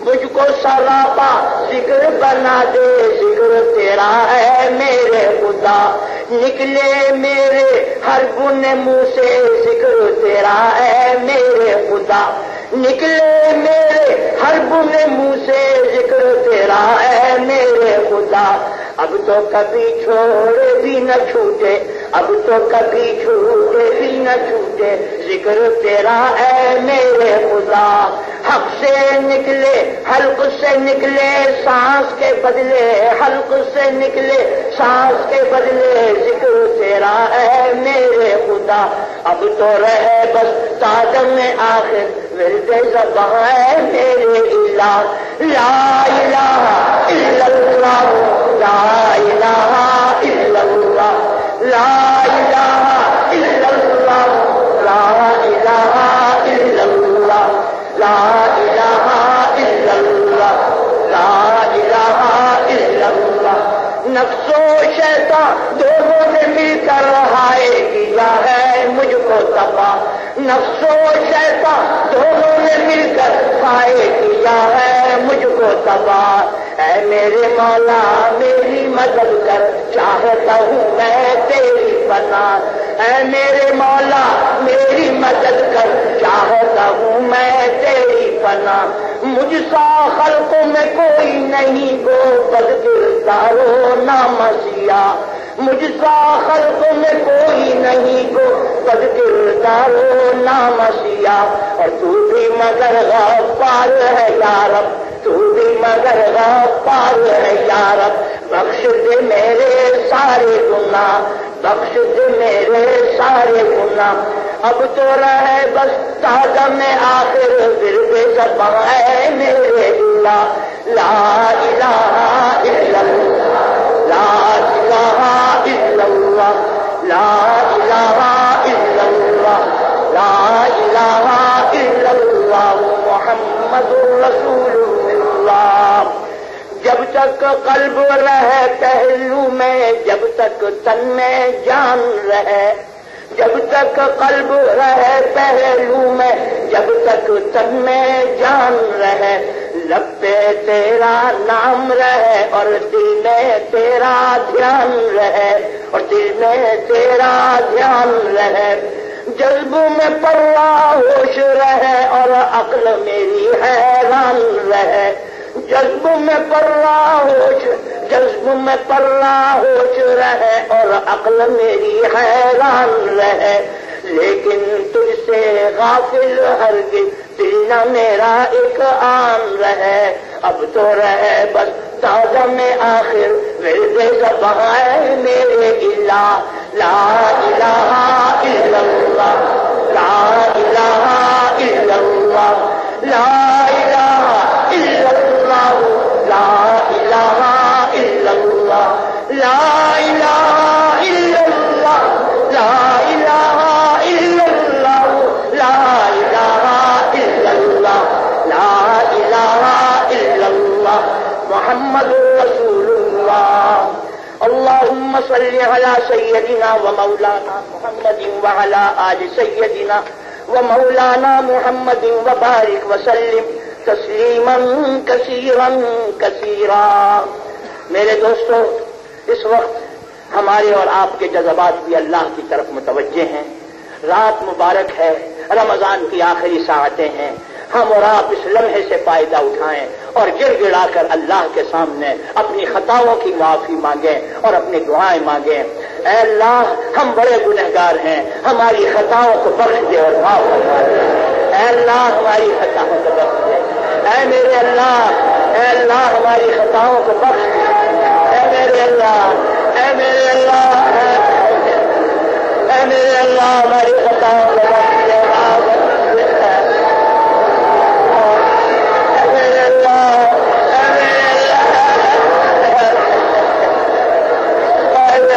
مجھ کو سراپا ذکر بنا دے۔ ذکر تیرا ہے میرے خدا، نکلے میرے ہر گن منہ سے۔ ذکر تیرا ہے میرے خدا، نکلے میرے ہر گن منہ سے۔ ذکر تیرا ہے میرے خدا اب تو کبھی چھوڑے بھی نہ چھوٹے، اب تو کبھی چھوٹے بھی نہ چھوٹے۔ ذکر تیرا ہے میرے خدا، حق سے نکلے، حلق سے نکلے، سانس کے بدلے، حلق سے نکلے، سانس کے بدلے۔ ذکر تیرا ہے میرے خدا، اب تو رہے بس تاجم میں آخر، ورد زبان ہے میرے الہ۔ لا الہ الا اللہ۔ لا الہ الا اللہ لا الہ الا اللہ لا الہ الا اللہ لا الہ الا اللہ لا الہ الا اللہ نفس و شیطان دونوں نے مل کر رہا ہے. ہے مجھ کو تباہ نفس و دونوں نے مل کر ہائے کیا ہے، مجھ کو تباہ اے میرے مولا، میری مدد کر، چاہتا ہوں میں تیری بنا اے میرے مولا، میری مدد کر، چاہتا ہوں میں تیری بنا مجھ سا خلقوں میں کوئی نہیں گو بد کردارو نام سیاہ مجھ سا خلقوں میں کوئی نہیں گو بد کردارو نام سیاہ اور تو بھی مگر غفار ہے یارب تو بھی مگر غفار ہے یارب بخش دے میرے سارے گناہ، بخش دے میرے سارے گناہ۔ اب تو رہے بس تازہ میں آخر، پھر بے زبان ہے میرے اللہ۔ لا الہ الا اللہ۔ اللہ لا الہ الا اللہ لا الہ الا اللہ محمد رسول اللہ جب تک قلب رہے پہلو میں، جب تک تن میں جان رہے جب تک قلب رہے پہلو میں، جب تک تن میں جان رہے، لب پہ تیرا نام رہے اور دل میں تیرا دھیان رہے، اور دل میں تیرا دھیان رہے۔ جذب میں پروا ہوش رہے اور عقل میری حیران رہے۔ جذب میں پروا ہوش، جذب میں پروا ہوش رہے اور عقل میری حیران رہے۔ لیکن تجھ سے غافل ہرگز دل نہ میرا ایک عام رہے۔ اب تو رہے بس تازہ میں آخر، ورد زبان میرے الہ لا الہ الا اللہ، لا الہ الا اللہ، لا اللهم صل على سيدنا ومولانا محمد وعلى آل سيدنا ومولانا محمد وبارك وسلم تسليما كثيرا كثيرا۔ میرے دوستو، اس وقت ہمارے اور آپ کے جذبات بھی اللہ کی طرف متوجہ ہیں۔ رات مبارک ہے، رمضان کی آخری ساعتیں ہیں۔ ہم اور آپ اس لمحے سے فائدہ اٹھائیں اور گر گڑا کر اللہ کے سامنے اپنی خطاؤں کی معافی مانگیں اور اپنی دعائیں مانگیں۔ اے اللہ، ہم بڑے گنہگار ہیں، ہماری خطاؤں کو بخش دے اور معاف فرما دے۔ اے اللہ، ہماری خطاؤں کو بخش دے۔ اے میرے اللہ، اے اللہ، ہماری خطاؤں کو بخش دے۔ اے میرے اللہ، اے میرے اللہ، اے میرے اللہ، ہماری خطاؤں کو بخش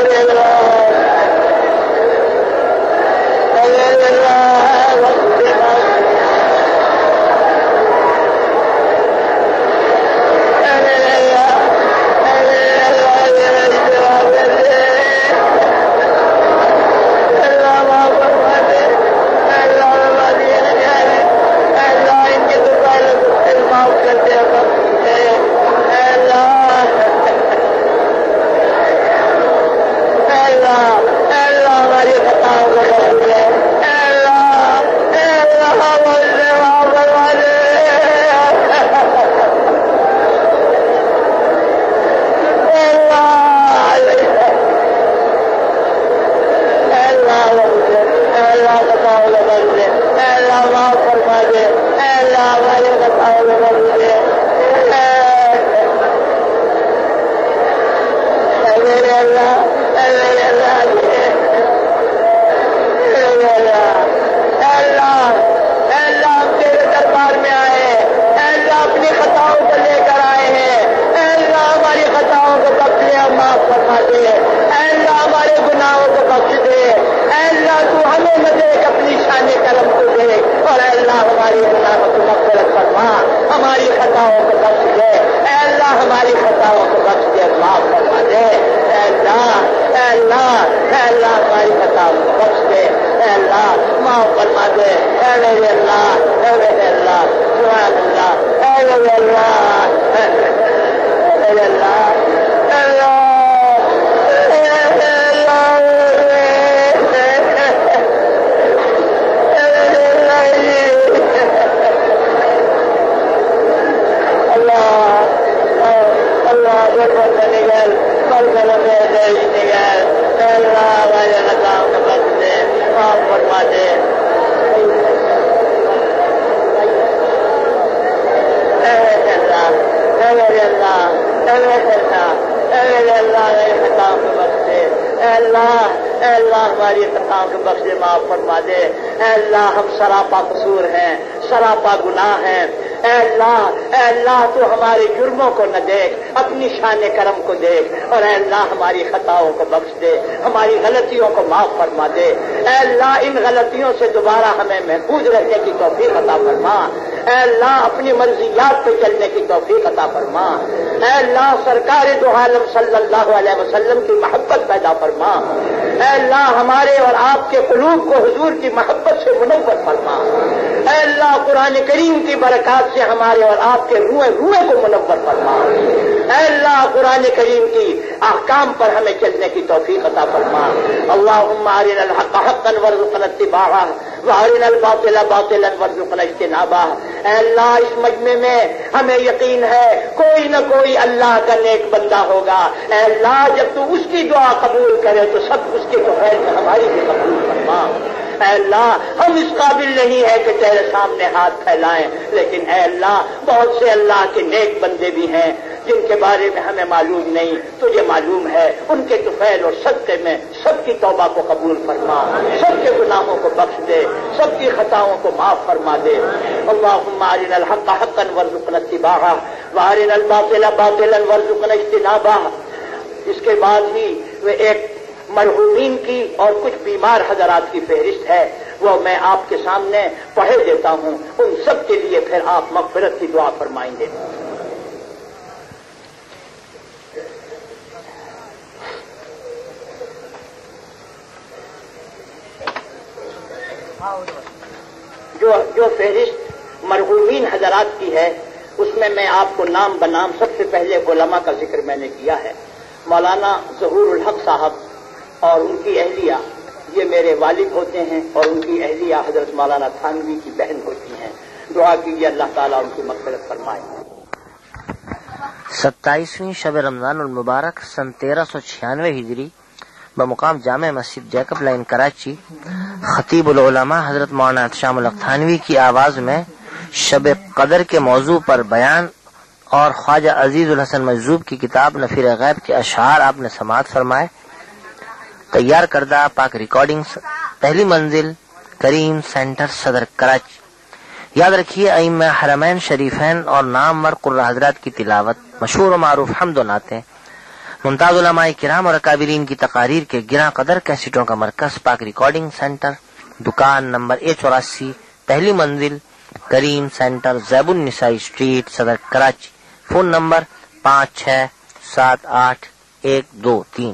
کرے اللہ تو ہمارے جرموں کو نہ دیکھ، اپنی شان کرم کو دیکھ۔ اور اے اللہ، ہماری خطاؤں کو بخش دے، ہماری غلطیوں کو معاف فرما دے۔ اے اللہ، ان غلطیوں سے دوبارہ ہمیں محفوظ رہنے کی توفیق عطا فرما۔ اے اللہ، اپنی مرضیات پہ چلنے کی توفیق عطا فرما۔ اے اللہ سرکار دو عالم صلی اللہ علیہ وسلم کی محبت پیدا فرما۔ اے اللہ ہمارے اور آپ کے قلوب کو حضور کی محبت سے منور فرما۔ اے اللہ قرآن کریم کی برکات سے ہمارے اور آپ کے روئے روئے کو منور فرما۔ اے اللہ قرآن کریم کی احکام پر ہمیں چلنے کی توفیق عطا فرما۔ اللہم ارنا الحق حقا وارزقنا اتباعہ۔ وارنا الباطل باطلا وارزقنا اجتنابہ اے اللہ، اس مجمع میں ہمیں یقین ہے، کوئی نہ کوئی اللہ کا نیک بندہ ہوگا۔ اے اللہ، جب تو اس کی دعا قبول کرے، تو سب اس کے تو خیر میں ہماری بھی قبول کرے فرما۔ اے اللہ، ہم اس قابل نہیں ہے کہ تیرے سامنے ہاتھ پھیلائیں، لیکن اے اللہ، بہت سے اللہ کے نیک بندے بھی ہیں۔ جن کے بارے میں ہمیں معلوم نہیں، تجھے معلوم ہے، ان کے توفیل اور صدقے میں سب کی توبہ کو قبول فرما، سب کے گناہوں کو بخش دے، سب کی خطاؤں کو معاف فرما دے۔ اللہم ارنا الحق حقا ورزقنا اتباعہ وارنا الباطل باطلا ورزقنا اجتنابہ۔ اس کے بعد ہی وہ ایک مرحومین کی اور کچھ بیمار حضرات کی فہرست ہے۔ وہ میں آپ کے سامنے پڑھے دیتا ہوں، ان سب کے لیے پھر آپ مغفرت کی دعا فرمائیں گے۔ جو جو فہرست مرحومین حضرات کی ہے، اس میں میں آپ کو نام بنام سب سے پہلے علماء کا ذکر میں نے کیا ہے۔ مولانا ظہور الحق صاحب اور ان کی اہلیہ، یہ میرے والد ہوتے ہیں اور ان کی اہلیہ حضرت مولانا تھانوی کی بہن ہوتی ہیں۔ دعا کیجیے اللہ تعالیٰ ان کی مغفرت فرمائے۔ ستائیسویں شب رمضان المبارک، سن تیرہ سو چھیانوے ہجری بمقام جامع مسجد جیکب لائن کراچی، خطیب العلماء حضرت مولانا شام الختانوی کی آواز میں شب قدر کے موضوع پر بیان اور خواجہ عزیز الحسن مجذوب کی کتاب نفیر غیب کے اشعار آپ نے سماعت فرمائے۔ تیار کردہ پاک ریکارڈنگ پہلی منزل، کریم سینٹر صدر کراچی۔ یاد رکھیے ائم حرمین شریفین اور نام مر قرہ حضرات کی تلاوت، مشہور و معروف حمد و نعتیں۔ ممتاز علماء کرام اور اکابرین کی تقاریر کے گراں قدر کیسٹوں کا مرکز پاک ریکارڈنگ سینٹر، دکان نمبر اے چوراسی، پہلی منزل، کریم سینٹر، زیب النسائی اسٹریٹ صدر کراچی، فون نمبر پانچ چھ سات آٹھ ایک دو تین۔